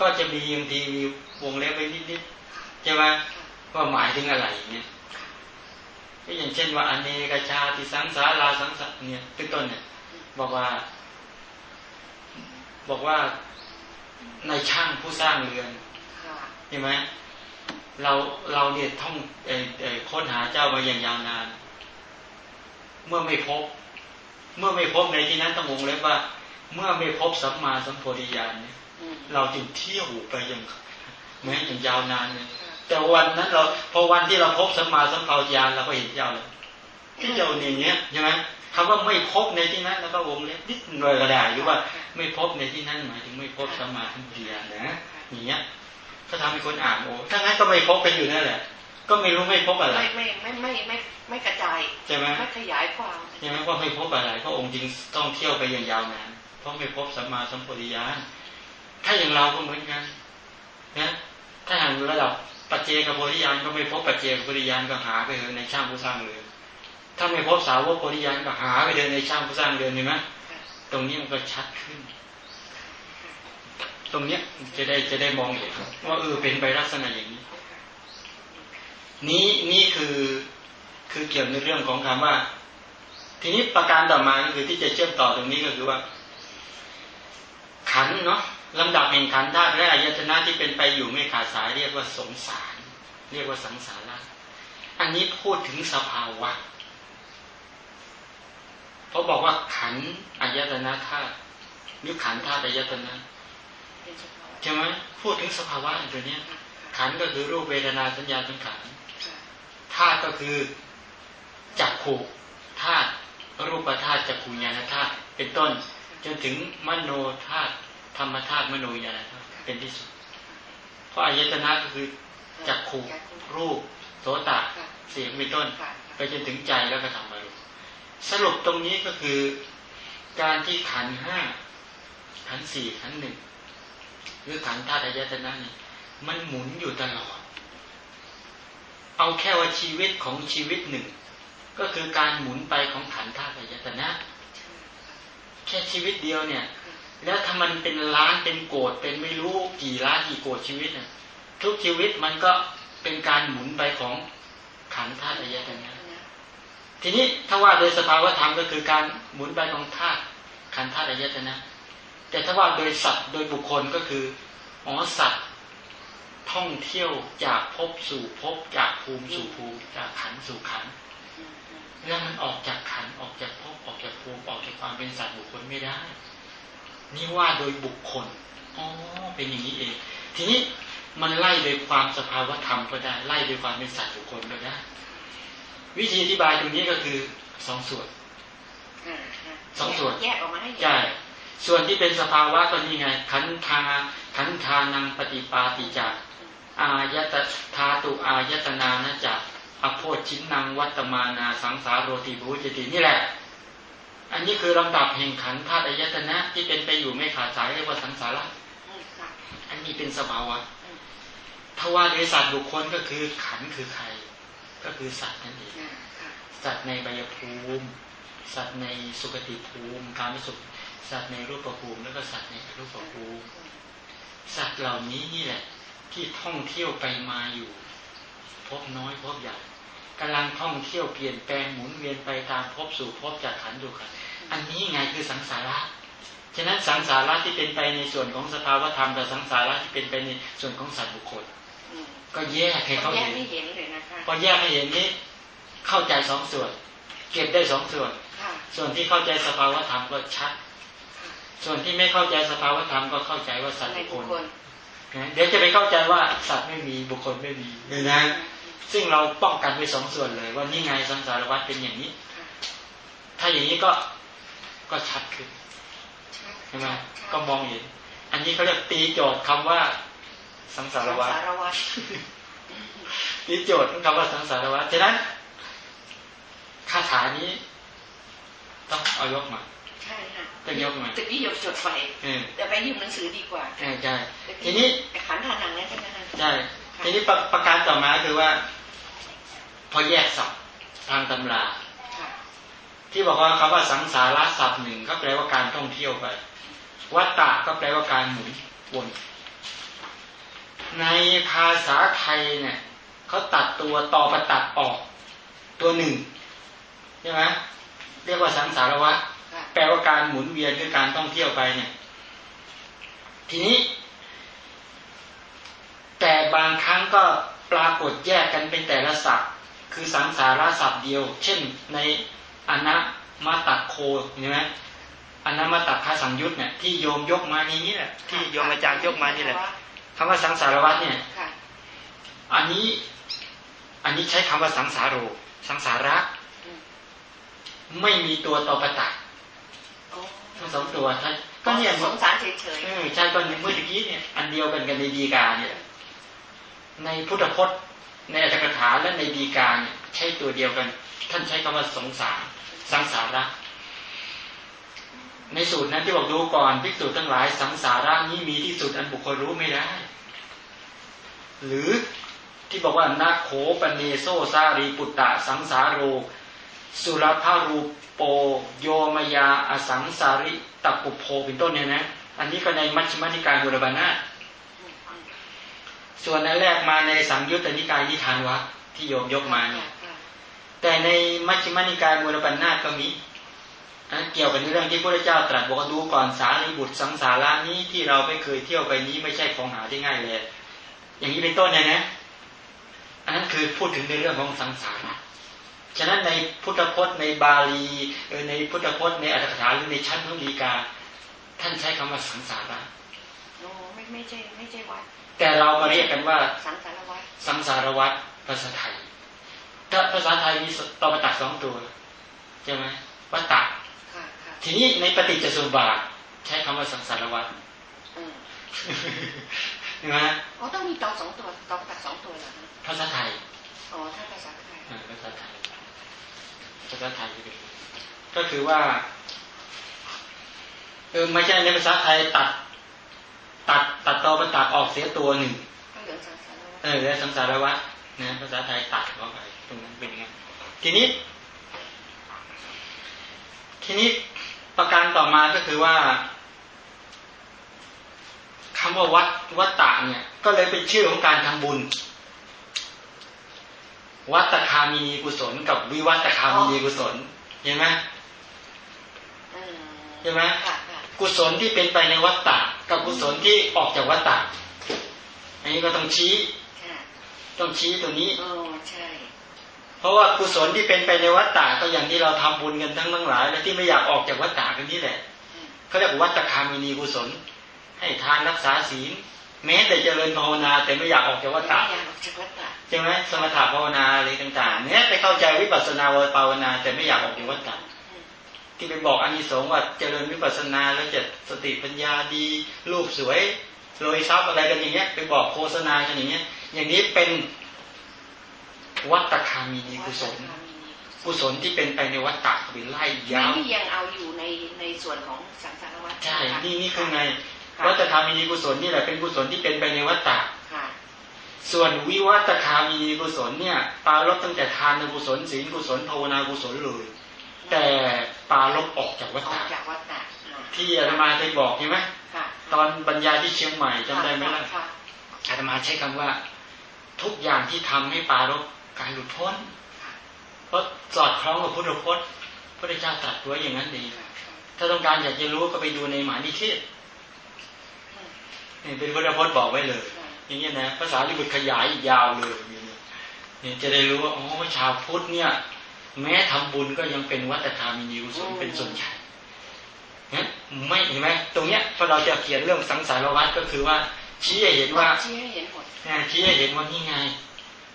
ก็จะมีบางทีมีวงเล็บไว้นิดๆใช่ไหมว่าหมายถึงอะไรเนี่ยก็อย่างเช่นว่าอเนกชาติสังสาราสังสารเนี่ยเป็นต้นเนี่ย บอกว่า บอกว่า ในช่างผู้สร้างเรือนเห็นไหมเราเราเนี่ยท่องค้นหาเจ้ามาอย่างยาวนาน เมื่อไม่พบ เมื่อไม่พบในที่นั้นต้องวงเล็บว่า เมื่อไม่พบสัมมาสัมโพธิญาณเนี่ยเราจึงเที่ยวไปอย่างแม้อย่างยาวนานเลยแต่วันนั้นเราพอวันที่เราพบสัมมาสัมโพธิญาณเราก็เห็นยาวเลยที่เจ้าเนี่ยเนี้ยใช่ไหม คำว่าไม่พบในที่นั้น แล้วก็วงเล็บนิดหน่อยก็ได้หรือว่าไม่พบในที่นั้นหมายถึงไม่พบสัมมาสัมโพธิญาณนะอย่างเงี้ยก็ทำให้คนอ่านโอ้ถ้างั้นก็ไม่พบกันอยู่นั่นแหละ ก็ไม่รู้ไม่พบอะไรไม่ไม่ไม่ไม่ไม่ไม่กระจายใช่ไหมไม่ขยายความใช่ไหมว่าไม่พบอะไรพระองค์จริงต้องเที่ยวไปอย่างยาวนานเพราะไม่พบสัมมาสัมปวิญาณถ้าอย่างเราก็เหมือนกันนะถ้าอย่างระดับปัจเจกโพธิญาณก็ไม่พบปัจเจกโพธิญาณก็หาไปเถอะในช่างผู้สร้างเรือน ถ้าไม่พบสาวกโพธิญาณก็หาไปเดินในช่างผู้สร้างเรือนเห็นไหมตรงนี้มันก็ชัดขึ้น ตรงเนี้ยจะได้จะได้มองเห็นว่าเออเป็นไปลักษณะอย่างนี้ นี้นี่คือคือเกี่ยวในเรื่องของคำว่า ทีนี้ประการต่อมาก็คือที่จะเชื่อมต่อตรงนี้ก็คือว่า ขันเนาะลำดับแห่งขันธาตุและอายตนะที่เป็นไปอยู่ไม่ขาดสายเรียกว่าสงสาร เรียกว่าสังสาระอันนี้พูดถึงสภาวะ เพราะบอกว่าขันอายตนะธาตุหรือขันธาตุอายตนะใช่ไหมพูดถึงสภาวะตัวนี้ขันก็คือรูปเวทนาสัญญาสังขารธาตุก็คือจักขู่ธาตุรูปธาตุจักขุญาณธาตุเป็นต้น จนถึงมโนธาตุธรรมธาตุมโนญาณธาตุเป็นที่สุด เพราะอายตนะก็คือจักขู่รูปโสตเสียงเป็นต้น ไปจนถึงใจแล้วก็ทำมารู สรุปตรงนี้ก็คือ การที่ขันห้าขันสี่ขันหนึ่งหรือขันธาตุอายตนะนี่มันหมุนอยู่ตลอด เอาแค่ว่าชีวิตของชีวิตหนึ่ง ก็คือการหมุนไปของขันธาตุยตนะ แค่ชีวิตเดียวเนี่ย แล้วถ้ามันเป็นล้านเป็นโกดเป็นไม่รู้กี่ล้านกี่โกดชีวิตน่ะทุกชีวิตมันก็เป็นการหมุนไปของขันธ์ธาตุยตนะ ทีนี้ถ้าว่าโดยสภาวธรรมก็คือการหมุนไปของธาตุขันธ์ธาตุยตนะ แต่ถ้าว่าโดยสัตว์โดยบุคคลก็คืออ๋อสัตว์ท่องเที่ยวจากภพสู่ภพจากภูมิสู่ภูมิจากขันสู่ขันแล้วมันออกจากขันออกจากภพออกจากภูมิออกจากความเป็นสัตว์บุคคลไม่ได้ นี่ว่าโดยบุคคลอ๋อเป็นอย่างนี้เอง ทีนี้มันไล่โดยความสภาวธรรมก็ได้ ไล่โดยความเป็นสัตว์บุคคลก็ได้ วิธีอธิบายตรงนี้ก็คือสองส่วนสองส่วนแยกออกมาให้ใช่ส่วนที่เป็นสภาวะก็นี่ไง ขันธาขันธานังปฏิปาติจาอายตธาตุอายตนานะจักอโพชินนังวัตมานาสังสารโรติบูจตินี่แหละ อันนี้คือลำดับแห่งขันธาตุอายตนะ ที่เป็นไปอยู่ไม่ขาดสายเรียกว่าสังสาระอันนี้เป็นสภาวะทว่าโดยสัตว์บุคคลก็คือขันคือใคร ก็คือสัตว์นั่นเองสัตว์ในใบภูมิ สัตว์ในสุคติภูมิการไม่สุข สัตว์ในรูปภูมิแล้วก็สัตว์ในรูปภูมิ สัตว์เหล่านี้นี่แหละ ที่ท่องเที่ยวไปมาอยู่ พบน้อยพบใหญ่กำลังท่องเที่ยวเปลี่ยนแปลงหมุนเวียนไปตามพบสู่พบจากขันดูขันอันนี้ไงคือสังสาระฉะนั้นสังสาระที่เป็นไปในส่วนของสภาวธรรมกับสังสาระที่เป็นไปในส่วนของสัตว์บุคคล ก็แยกให้เขาเห็นพอแยกให้เห็นนี้ เข้าใจสองส่วน เก็บได้สองส่วน ส่วนที่เข้าใจสภาวธรรมก็ชัด ส่วนที่ไม่เข้าใจสภาวธรรมก็เข้าใจว่าสัตว์บุคคลเดี๋ยวจะไปเข้าใจว่าสัตว์ไม่มีบุคคลไม่มีนี่นะ ซึ่งเราป้องกันไปสองส่วนเลย ว่านี่ไงสังสารวัฏเป็นอย่างนี้ ถ้าอย่างนี้ก็ก็ชัดขึ้นใช่ไหมก็มองเห็น อันนี้เขาเรียกตีโจทย์คำว่า สังสารวัฏตีโจทย์คำว่าสังสารวัฏฉะนั้นคาถานี้ ต้องเอายกมาใช่ค่ะต้องยกมาแต่พี่ยกจดไฟแต่ไปยืมหนังสือดีกว่าใช่ทีนี้ขันทานังแล้วใช่ไหมคะใช่ทีนี้ประการต่อมาคือว่า พอแยกศัพท์ทางตำราที่บอกว่าคำว่าสังสาระศัพท์หนึ่งก็แปลว่าการท่องเที่ยวไป วัตตะก็แปลว่าการหมุนวน ในภาษาไทยเนี่ยเขาตัดตัวต่อประตัดออก ตัวหนึ่งใช่ไหมเรียกว่าสังสารวัฏแปลว่าการหมุนเวียนคือการท่องเที่ยวไปเนี่ย ทีนี้ แต่บางครั้งก็ปรากฏแยกกันเป็นแต่ละศัพท์ คือสังสาระศัพท์เดียว เช่นในอนัมาตัดโคเห็นไหมอนัมาตัดคาสังยุตเนี่ยที่โยมยกมานี้นี่แหละที่โยมอาจารย์ยกมานี่แหละ คำว่าสังสารวัฏเนี่ยอันนี้ อันนี้ใช้คำว่าสังสารโรสังสาระ ไม่มีตัวต่อประตักทั้งสองตัวท่านก็เนี่ยสงสารเฉยๆใช่ก็เมื่อกี้เนี่ย อันเดียวกันกันในดีกาเนี่ย ในพุทธพจน์ ในอัตถกถาและในดีกาเนี่ยใช้ตัวเดียวกัน ท่านใช้คำว่าสงสาร สังสาระในสูตรนั้นที่บอกดูก่อนพิสูจน์ทั้งหลายสังสาระนี้มีที่สุดอันบุคคลรู้ไม่ได้ หรือที่บอกว่านาโขปเนโซซารีปุตตะสังสาโร สุรภารูโปโยมยาอสังสาริตัปุโพเป็นต้นเนี่ยนะอันนี้ก็ในมัชฌิมานิกายบุรบานาส่วนนั้นแรกมาในสังยุตตนิกายนิทานวะที่โยมยกมาเนี่ยแต่ในมัชฌิมานิกายมูลปัญนาก็มีเกี่ยวกับเรื่องที่พระเจ้าตรัสบอกดูก่อนสารีบุตรสังสารานี้ที่เราไม่เคยเที่ยวไปนี้ไม่ใช่ของหาที่ง่ายเลย อย่างนี้เป็นต้นเนี่ยนะ อันนั้นคือพูดถึงในเรื่องของสังสาระฉะนั้นในพุทธพจน์ในบาลีในพุทธพจน์ในอัตถกถาหรือในชั้นพระมีกา ท่านใช้คำว่าสังสาระโอ้ไม่ไม่ใช่ไม่ใช่วัดแต่เรามาเรียกกันว่า สังสารวัตสังสารวัตภาษาไทยถ้าภาษาไทยมีตอประตักสองตัวใช่ไหมวัตตะทีนี้ในปฏิจจสมุปบาทใช้คำว่าสังสารวัต ใช่ไหมอ๋อต้องมีตอสองตัวตอประตักสองตัวเหรอภาษาไทยอ๋อถ้าภาษาไทยภาษาไทยภาษาไทยก็คือว่าเออไม่ใช่ในภาษาไทยตัด ตัดตัดตอประตักออกเสียตัวหนึ่งเออแล้วสังสารวัตนะภาษาไทยตัดเข้าไปตรงนั้นเป็นไงทีนี้ ทีนี้ประการต่อมาก็คือว่า คำว่าวัดวัตตะเนี่ย ก็เลยเป็นชื่อของการทำบุญ วัตคามีกุศล กับวิวัตคามีกุศล เห็นไหมเห็นไหมกุศลที่เป็นไปในวัตตะกับกุศลที่ออกจากวัตตะอันนี้ก็ต้องชี้ต้องชี้ตัวนี้ใช่เพราะว่ากุศลที่เป็นไปในวัฏฏะก็อย่างที่เราทำบุญกันทั้งทั้งหลาย และที่ไม่อยากออกจากวัฏฏะกันนี่แหละเขาเรียกวัฏคามินีกุศล ให้ทานรักษาศีลแม้แต่เจริญภาวนาแต่ไม่อยากออกจากวัฏฏะใช่ไหมสมถะภาวนาอะไรต่างๆ เนี้ยไปเข้าใจวิปัสสนาภาวนา แต่ไม่อยากออกจากวัฏฏะที่ไปบอกอานิสงส์ว่าเจริญวิปัสสนาแล้วจะสติปัญญาดีรูปสวยรวยทรัพย์อะไรกันอย่างเงี้ยไปบอกโฆษณากันอย่างเงี้ย อย่างนี้เป็นวัตคามีนีกุศลกุศลที่เป็นไปในวัตตะหรือไล่ยาวนี่ยังเอาอยู่ในในส่วนของสังสารวัฏใช่นี่นี่คือไง วัตคามีนีกุศลนี่แหละเป็นกุศลที่เป็นไปในวัตตะส่วนวิวัตคามีกุศลเนี่ย ปาลบตั้งแต่ทานกุศลศีลกุศลภาวนากุศลเลยแต่ปาลบออกจากวัฏฏะที่อาตมาเคยบอกใช่ไหมตอนบรรยายที่เชียงใหม่จำได้ไหมล่ะอาตมาใช้คำว่า ทุกอย่างที่ทำให้ปาลบการหลุดพ้นเพราะสอดคล้องกับพุทธพจน์พระเจ้าตรัสไว้อย่างนั้นดีถ้าต้องการอยากจะรู้ก็ไปดูในหมานิเทศ นี่เป็นพุทธพจน์บอกไว้เลย อย่างเงี้ยนะภาษาลิบุตรขยายยาวเลยนี่จะได้รู้ว่าอ๋อชาวพุทธเนี่ย แม้ทำบุญก็ยังเป็นวัตถามีนิวสนเป็นส่วนใหญ่เนี่ยไม่เห็นไหมตรงเนี้ยพอเราจะเขียนเรื่องสังสารวัฏก็คือว่าชี้ให้เห็นว่าชี้ให้เห็นหมดชี้ให้เห็นว่านี่ไง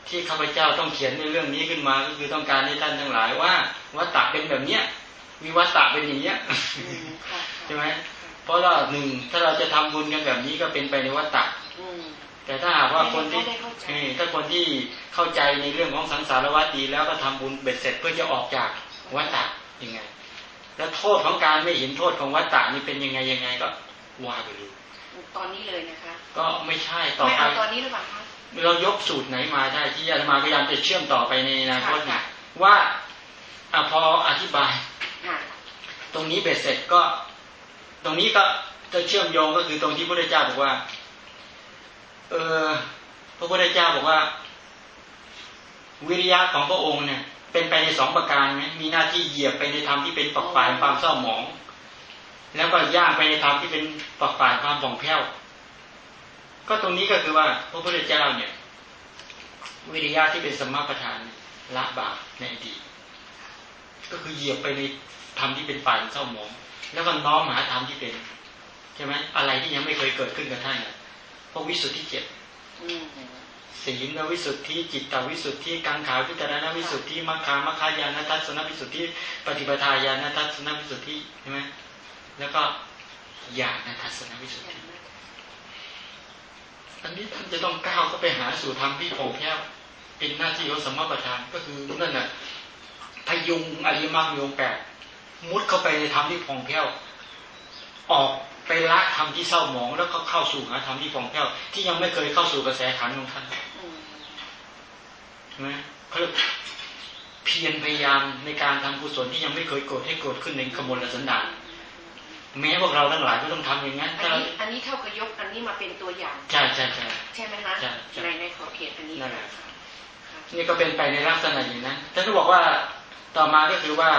ที่ข้าพเจ้าต้องเขียนในเรื่องนี้ขึ้นมา ก็คือต้องการให้ท่านทั้งหลายว่าวัตตะเป็นแบบเนี้ยมีวัตตะเป็นอย่างเนี้ยใช่ไหม เพราะว่าหนึ่งถ้าเราจะทำบุญกันแบบนี้ก็เป็นไปในวัตตะแต่ถ้าหากว่าคนที่ถ้าคนที่เข้าใจในเรื่องของสังสารวัฏดีแล้วก็ทำบุญเบ็ดเสร็จเพื่อจะออกจากวัตตะยังไง แล้วโทษของการไม่เห็นโทษของวัตตะนี่เป็นยังไงยังไงก็ว่าไปเลยตอนนี้เลยนะคะ ก็ไม่ใช่ต่อไปตอนนี้หรือเปล่าคะเรายกสูตรไหนมาได้ที่อาตมาพยายามจะเชื่อมต่อไปในอนาคตเนี่ยว่าอพออธิบาย ตรงนี้เบ็ดเสร็จก็ ตรงนี้ก็จะเชื่อมโยงก็คือตรงที่พระพุทธเจ้าบอกว่า เออพระพุทธเจ้าบอกว่า วิริยะของพระองค์เนี่ย เป็นไปในสองประการไหมมีหน้าที่เหยียบไปในธรรมที่เป็นปักฝ่ายความเศร้าหมอง แล้วก็ย่างไปในธรรมที่เป็นปักฝ่ายความผ่องแผ้วก็ตรงนี้ก็คือว่าพระพุทธเจ้าเนี่ย วิริยะที่เป็นสมมาประธานละบาปในอดีตก็คือเหยียบไปในธรรมที่เป็นฝ่ายเศร้าหมอง แล้วก็น้อมหาธรรมที่เป็นใช่ไหมอะไรที่ยังไม่เคยเกิดขึ้นกับท่านเพราะวิสุทธิเจ็ดศีลวิสุทธิจิตตวิสุทธิกังขาวิจารณวิสุทธิมัคคามัคคายานทัศนวิสุทธิปฏิปทาญาณทัศนวิสุทธิใช่ไหมแล้วก็ญาณทัศนวิสุทธิอันนี้ท่านจะต้องก้าวเข้าไปหาสู่ธรรมที่โผล่แค่เป็นหน้าที่ของสมมติประธานก็คือนั่นน่ะพยุงอริมังโยงแปด มุดเข้าไปในธรรมที่ผ่องแผ้วออกไปละธรรมที่เศร้าหมอง แล้วก็เข้าสู่หาธรรมที่ผ่องแผ้วที่ยังไม่เคยเข้าสู่กระแสขันของท่านใช่ไหมเขาเพียรพยายามในการทำกุศลที่ยังไม่เคยโกรธให้โกรธขึ้นในขมลสันดานแม้พวกเราทั้งหลายก็ต้องทำอย่างนั้นอันนี้อันนี้เท่ากับยกอันนี้มาเป็นตัวอย่าง ใช่ใช่ใช่ใช่ไหมคะในในขอเขียนอันนี้นี่ก็เป็นไปในลักษณะอย่างนั้นท่านก็บอกว่าต่อมาก็คือว่า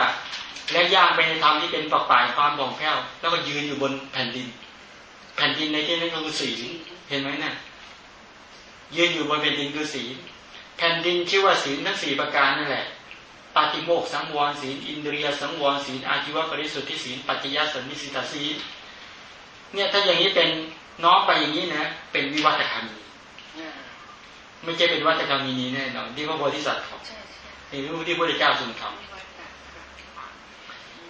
และย่างไปในธรรมที่เป็นปากป่ายความบ่องแผ้วแล้วก็ยืนอยู่บนแผ่นดิน แผ่นดินในที่นั้นก็คือสีเห็นไหมนะ่ะยืนอยู่บนแผ่นดินคือสีแผ่นดินชื่อว่าศีลทั้งสี่ประการนั่นแหละปาติโมกสังวรศีลอินเดียสังวรศีลอาชีวปริสุทธิศีลปัจจยสันนิสิตาศีลเนี่ยถ้าอย่างนี้เป็นน้องไปอย่างนี้นะ เป็นวิวัฒธรรมไม่ใช่เป็นวัฒธรรมนี้แน่นอนที่พระโพธิสัตว์เขานี่รู้ที่พระเจ้าทรงทำ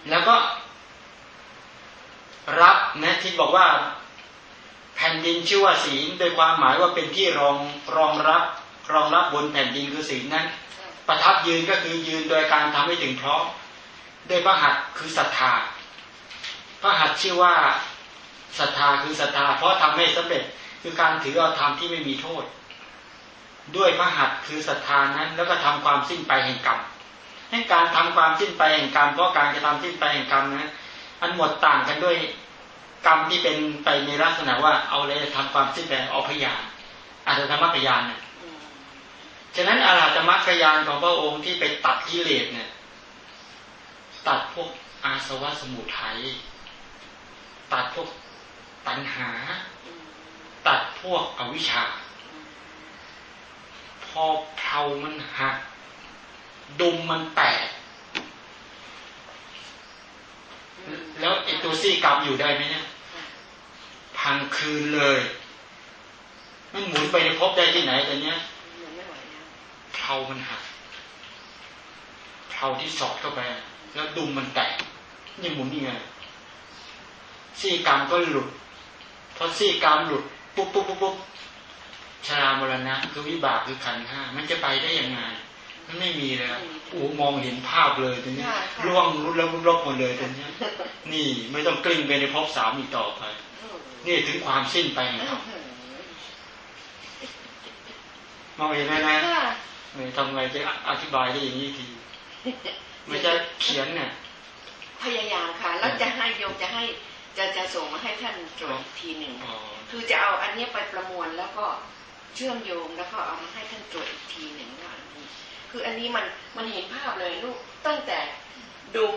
แล้วก็รับนะที่บอกว่าแผ่นดินชื่อว่าศีลโดยความหมายว่าเป็นที่รองรองรับ รองรับบนแผ่นดินคือศีลนั้น ประทับยืนก็คือยืนโดยการทำให้ถึงพร้อมด้วยพระหัตคือศรัทธาพระหัตชื่อว่าศรัทธาคือศรัทธา เพราะทำให้สำเร็จคือการถือเอาธรรมที่ไม่มีโทษ ด้วยพระหัตคือศรัทธานั้น แล้วก็ทำความสิ้นไปแห่งกรรม ให้การทำความสิ้นไปแห่งกรรมเพราะการกระทำสิ้นไปแห่งกรรมนะอันหมดต่างกันด้วยกรรมที่เป็นไปในลักษณะว่าเอาเลยทำความสิ้นไปเอาพยานอาจจะธรรมพยานเนี่ยฉะนั้นอาราธมรรคยานของพระองค์ที่ไปตัดกิเลสเนี่ย ตัดพวกอาสวะสมุทัยตัดพวกตัณหา ตัดพวกอวิชชาพอเผามันหัก ดุมมันแตก แล้วไอตัวซี่กลับอยู่ได้ไหมเนี่ย พังคืนเลย มันหมุนไปในพบได้ที่ไหนแต่เนี้ยเผามันหักเผาที่สอดเข้าไป แล้วดุมมันแตกยังหมุนยังไงซี่กรรมก็หลุดพอซี่กรรมหลุดปุ๊บปุ๊บปุ๊บปุ๊บชรามรณะคือวิบากคือขันห้ามันจะไปได้ยังไง มันไม่มีเลยโอ้มองเห็นภาพเลยตรงนี้ร่วงรุดแล้วรุดลบหมดเลยตรงนี้นี่ไม่ต้องกลิ้งไปในภพสามอีกต่อไป นี่ถึงความสิ้นไปของเขามองเห็นไหมนะค่ะเนี่ยทำไงจะอธิบายได้อย่างนี้ทีไม่ใช่เขียนเนี่ยพยายามค่ะ แล้วจะให้โยมจะให้จะจะส่งมาให้ท่านตรวจอีกทีหนึ่งอ๋อคือจะเอาอันเนี้ยไปประมวลแล้วก็เชื่อมโยงแล้วก็เอามาให้ท่านตรวจอีกทีหนึ่งว่าอันนี้ คืออันนี้มันมันเห็นภาพเลยลูกตั้งแต่ดุม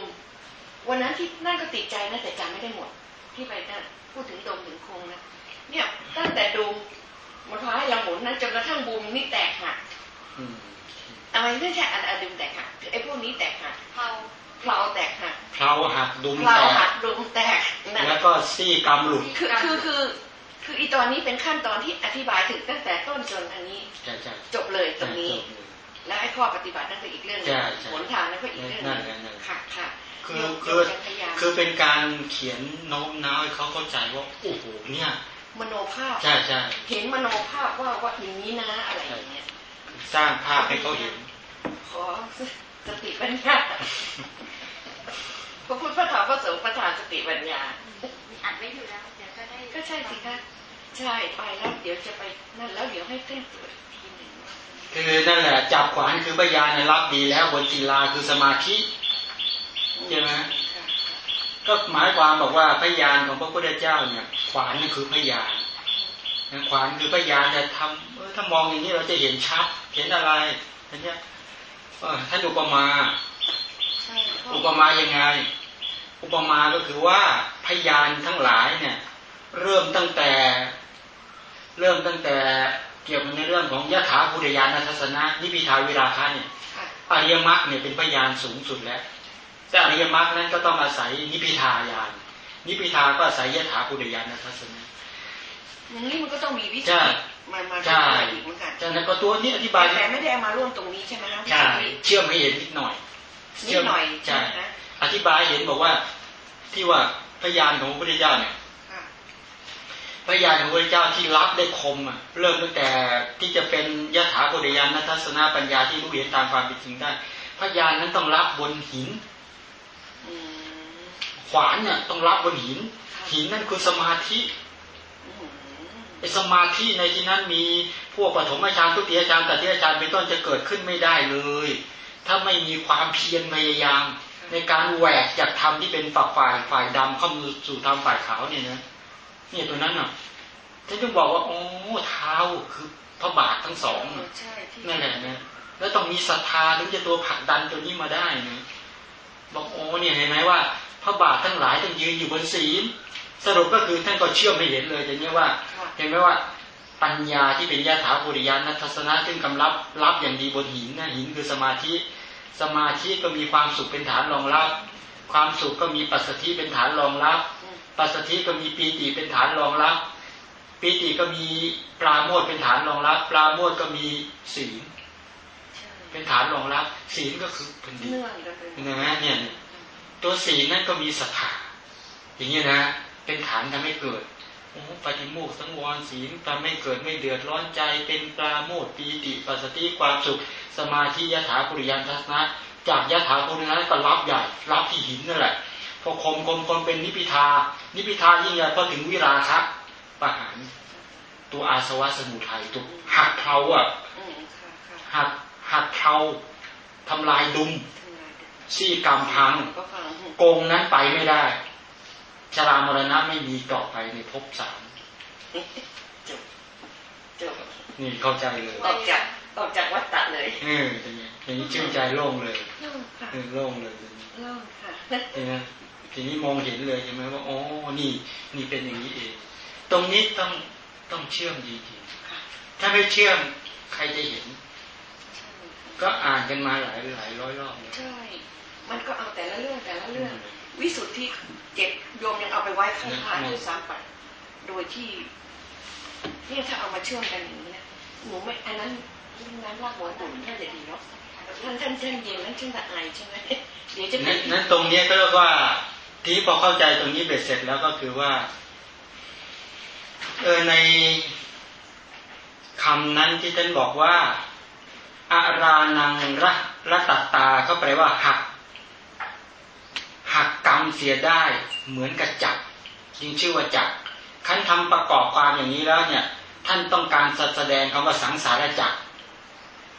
วันนั้นที่นั่นก็ติดใจนะแต่จำไม่ได้หมด ที่ไปนั่นพูดถึงดมถึงคงนะเนี่ยตั้งแต่ดุมมันพาให้เราหมุนนะจนกระทั่งบุมนี่แตกหักอืมอะไรไม่ใช่อันอันดุมแตกหักคือไอ้พวกนี้แตกหักเผาเพลาแตกหักเพลาหักดุมเพลาแตหักกดุมแตกนั่นแล้วก็ซี่กำหลุดคือคือคือคืออีตอนนี้เป็นขั้นตอนที่อธิบายถึงตั้งแต่ต้นจนอันนี้ใช่ใช่จบเลยตรงนี้จบเลย และไอ้ข้อปฏิบัตินั่นก็อีกเรื่องหนึใช่งใช่หนทางนั่นก็อีกเรื่องหนึงนั่นแหละนั่นแหละค่ะค่ะคือโยมคือโยมจะพยายามคือเป็นการเขียนโน้มน้าวให้เขาเข้าใจว่าโอ้โหเนี่ยมโนภาพใช่ใช่เห็นมโนภาพว่าว่าอย่างนี้นะอะไรอย่างเงี้ยสร้างภาพให้เขาเห็น ขอสติปัญญาพระพุทธพระธรรมพระสงฆ์ประทานสติปัญญาอัดไว้อยู่แล้วเดี๋ยวก็ได้ก็ใช่สิคะใช่ไปแล้วเดี๋ยวจะไปนั่นแล้วเดี๋ยวให้เต้นตรวจอีกทีหนึ่ง คือนั่นแหละจับขวานคือพยานรับดีแล้วบนกีฬาคือสมาธิใช่ไหมค่ะก็หมายความบอกว่าพยานของพระพุทธเจ้าเนี่ย ขวานนี่คือพยานนะขวานคือพยานจะทำเออถ้ามองอย่างนี้เราจะเห็นชัด เห็นอะไรอันเนี้ยเออท่านอุปมาใช่ก็อุปมายังไง อุปมาก็คือว่าพยานทั้งหลายเนี่ย เริ่มตั้งแต่ เริ่มตั้งแต่เกี่ยวกับในเรื่องของยถาภูตยานทัศนะนิพิทาวิราคะเนี่ยค่ะอริยมรรคเนี่ยเป็นพยานสูงสุดแล้วแต่อริยมรรคนั้นก็ต้องอาศัยนิพิทายานนิพิทาก็อาศัยยถาภูตยานทัศนะอย่างนี้มันก็ต้องมีวิใช่ธีมามาใช่ด้วยอีกเหมือนกันจากนั้นก็ตัวนี้อธิบายแต่ไม่ได้เอามาร่วมตรงนี้ใช่ไหมคะใช่เชื่อมให้เห็นนิดหน่อยนิดหน่อยใช่ไหมคะอธิบายเห็นบอกว่าที่ว่าพยานของพระพุทธเจ้าเนี่ย ค่ะพยานของพระเจ้าที่รับได้คมอะเริ่มตั้งแต่ที่จะเป็นยถาโพธิญาณทัศนาปัญญาที่รู้เห็นตามความเป็นจริงได้พยานนั้นต้องรับบนหินขวานเนี่ยต้องรับบนหิน หินนั่นคือสมาธิไอสมาธิในที่นั้นมีพวกปฐมฌานทุติยฌานตติยฌานเป็นต้นจะเกิดขึ้นไม่ได้เลย ถ้าไม่มีความเพียรพยายาม ในการแหวกจากธรรมที่เป็นฝักฝ่ายฝ่ายดำเข้าสู่ธรรมฝ่ายขาวเนี่ยนะ เนี่ยตัวนั้นน่ะท่านจึงบอกว่าโอ้เท้าคือพระบาททั้งสองเอน่ะอใช่ที่นั่นแหละนะแล้วต้องมีศรัทธาถึงจะตัวผลักดันตัวนี้มาได้นะบอกโอ้เนี่ยเห็นไหมว่า พระบาททั้งหลายต้องยืนอยู่บนศีลสรุปก็คือท่านก็เชื่อมให้เห็นเลยอย่างนี้ว่าค่ะเห็นไหมว่าปัญญาที่เป็นยถาปุริยานัทัศนะซึ่งกำรับรับอย่างดีบนหินนะหินคือสมาธิ สมาธิก็มีความสุขเป็นฐานรองรับ ความสุขก็มีปัสสธิเป็นฐานรองรับอืม ปัสสธิก็มีปีติเป็นฐานรองรับปีติก็มีปราโมทย์เป็นฐานรองรับ ปราโมทย์ก็มีศีลใช่เป็นฐานรองรับศีลก็คือแผ่นดินเนื่องกันเลยเห็นไหมเนี่ยเนี่ยตัวศีลนั่นก็มีศรัทธาอย่างนี้นะ เป็นฐานทำให้เกิดโอ้ปฏิโมกข์สังวรศีลทำให้เกิดไม่เดือดร้อนใจ เป็นปราโมทย์ปีติปัสสติความสุข สมาธิยถาปุริยันทัศนะ จากยถาปุริยันก็รับใหญ่รับที่หินนั่นแหละพอคมคมคมเป็นนิพิทา นิพิทายิ่งใหญ่พอถึงวิราคะประหารตัวอาสวะสมุทัยตัวหักเพลาอะอืมค่ะค่ะหักหักเพลาทำลายดุมทำงานกันซี่กรรมพังก็ฟังอืมโกงนั้นไปไม่ได้ ชรามรณะไม่มีต่อไปในภพสามจบจบนี่เข้าใจเลยออกจากออกจากวัฏฏะเลยเอออย่างนี้อย่างนี้ชื่นใจโล่งเลยเล่าค่ะเออโล่งเลยอย่างนี้เล่าค่ะเห็นไหม ทีนี้มองเห็นเลยใช่ไหมว่าอ๋อนี่นี่เป็นอย่างนี้เอง ตรงนี้ต้องต้องเชื่อมจริงค่ะๆถ้าไม่เชื่อมใครจะเห็นใช่ค่ะก็อ่านกันมาหลายหลายร้อยรอบแล้วใช่ มันก็เอาแต่ละเรื่องแต่ละเรื่อง วิสุทธิเจ็ดโยมยังเอาไปไว้ข้างพระด้วยซ้ำไปโดยที่เนี่ยถ้าเอามาเชื่อมกันอย่างนี้นะหนูไม่อันนั้นน้ำรากหัวตุ่นน่าจะดีเนาะท่านท่านท่านเย็นนั้นชื่อละอายใช่ไหมเดี๋ยวจะเป็นั้นนนั้นตรงเนี้ยก็เรียกว่า ทีนี้พอเข้าใจตรงนี้เบ็ดเสร็จแล้วก็คือว่าเออในคำนั้นที่ท่านบอกว่าอารานังระระตัตตาเขาแปลว่าหัก หักกรรมเสียได้เหมือนกับจักรจึงชื่อว่าจักขั้นทำประกอบความอย่างนี้แล้วเนี่ย ท่านต้องการแสดงคำว่าสังสารจักร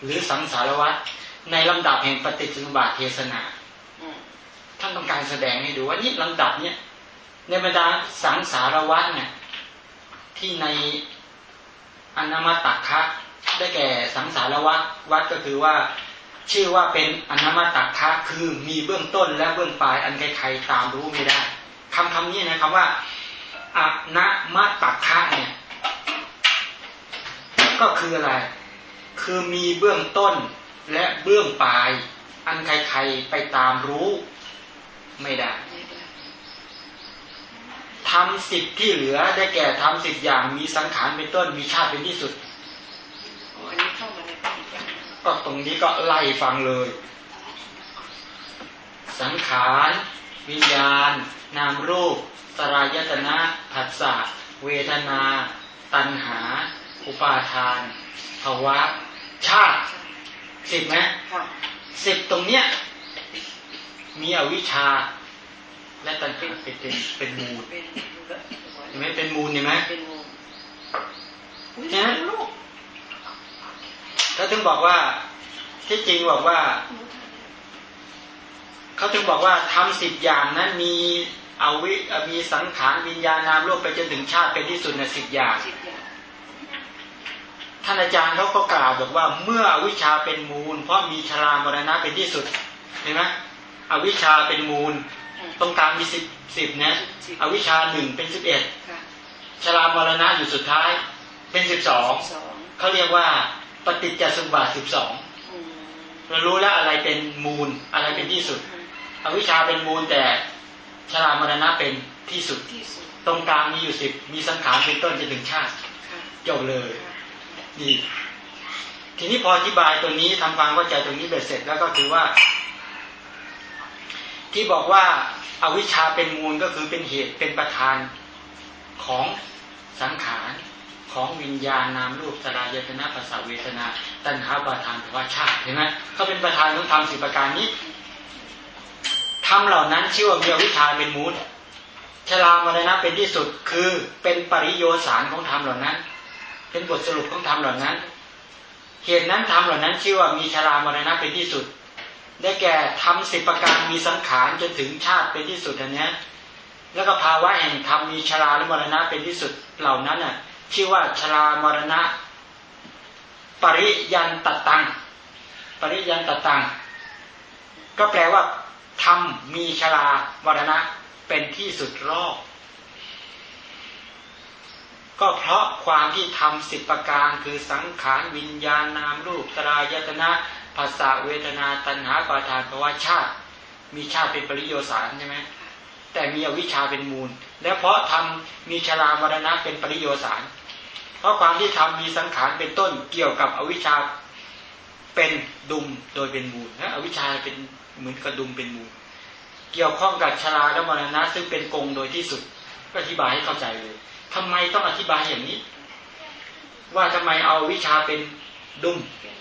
หรือสังสารวัฏในลำดับแห่งปฏิจจสมุบาทเทศนา ท่านต้องการแสดงให้ดูว่านี่ลำดับเนี่ยในบรรดาสังสารวัฏเนี่ยที่ในอนามาตักคะได้แก่สังสารวัฏวัฏก็คือว่า ชื่อว่าเป็นอนามาตักคะคือมีเบื้องต้นและเบื้องปลายอันใครๆตามรู้ไม่ได้คำคำนี้นะคำว่าอนามตักคะเนี่ย ก็คืออะไร คือมีเบื้องต้นและเบื้องปลาย อันใครๆไปตามรู้ ไม่ได้ไม่ได้ทำสิบที่เหลือได้แก่ทำสิบอย่างมีสังขารเป็นต้นมีชาติเป็นที่สุดโอ้อันนี้เข้ามาในปฏิจจ์ก็ตรงนี้ก็ไล่ฟังเลย สังขาร วิญญาณ นามรูป สรายตนะผัสสะเวทนา ตัณหา อุปาทานภาวะ ชาติสิบไหมค่ะสิบตรงเนี้ย มีอวิชชา และตัณหาเป็นเป็นเป็นมูลเป็นเลือดหัวเห็นไหมเป็นมูลเห็นไหมเป็นงูอุ้ยเนี่ยลูกเขาถึงบอกว่า ที่จริงบอกว่าหนูทานได้เขาถึงบอกว่าทำสิบอย่างนั้นมีเอาวิมีสังขารวิญญาณนามรูปไปจนถึงชาติเป็นที่สุดในสิบอย่างสิบอย่างท่านอาจารย์เขาก็กล่าวบอกว่าเมื่ออวิชชาเป็นมูล เพราะมีชรามรณะเป็นที่สุดเห็นไหม อวิชชาเป็นมูลอืมตรงกลางมีสิบสิบนะอวิชชาหนึ่งเป็นสิบเอ็ดค่ะชรามรณะอยู่สุดท้าย เป็นสิบสองสองเขาเรียกว่าปฏิจจสมุปบาทสิบสองอืมเรารู้แล้วอะไรเป็นมูลอะไรเป็นที่สุดอืมอวิชชาเป็นมูลแต่ชรามรณะเป็นที่สุดที่สุด ตรงกลางมีอยู่สิบมีสังขารเป็นต้นจนถึงชาติค่ะจบเลยค่ะนี่ทีนี้พออธิบายตัวนี้ทำความเข้าใจตรงนี้เบ็ดเสร็จแล้วก็คือว่า ที่บอกว่าอาวิชชาเป็นมูลก็คือเป็นเหตุเป็นประธานของสังขารของวิญญาณนามรูปสลายตนะภาษาเวทนา ตัณหาประธานภาวะชาติเห็นไหมเขาเป็นประธานของธรรมสิประการนี้ธรรมเหล่านั้นชื่อว่ามีอวิชชาเป็นมูลชรามรณะเป็นที่สุดคือเป็นปริโยสารของธรรมเหล่านั้น เป็นบทสรุปของธรรมเหล่านั้นเหตุนั้นธรรมเหล่านั้น ชื่อว่ามีชรามรณะเป็นที่สุด ได้แก่ทำสิบประการมีสังขารจนถึงชาติเป็นที่สุดอันเนี้ยแล้วก็ภาวะแห่งธรรมมีชราและมรณะเป็นที่สุดเหล่านั้นน่ะชื่อว่าชรามรณะ ปริยันตตัง ปริยันตตัง ก็แปลว่าธรรมมีชรามรณะเป็นที่สุดรอบก็เพราะความที่ทำสิบประการคือสังขารวิญญาณนามรูปตรายตนะ ภาษาเวทนาตัณหาปาทานภาะวะชาติ มีชาติเป็นปริโยสารใช่ไหมแต่มีอวิชชาเป็นมูล และเพราะทำมีชรามรณะเป็นปริโยสาร เพราะความที่ทำมีสังขารเป็นต้นเกี่ยวกับอวิชชาเป็นดุมโดยเป็นมูลนะอวิชชาเป็นเหมือนกระดุมเป็นมูล เกี่ยวข้องกับชราและมรณะซึ่งเป็นกงโดยที่สุดก็อธิบายให้เข้าใจเลยทำไมต้องอธิบายอย่างนี้ ว่าทำไมเอาวิชาเป็นดุมเ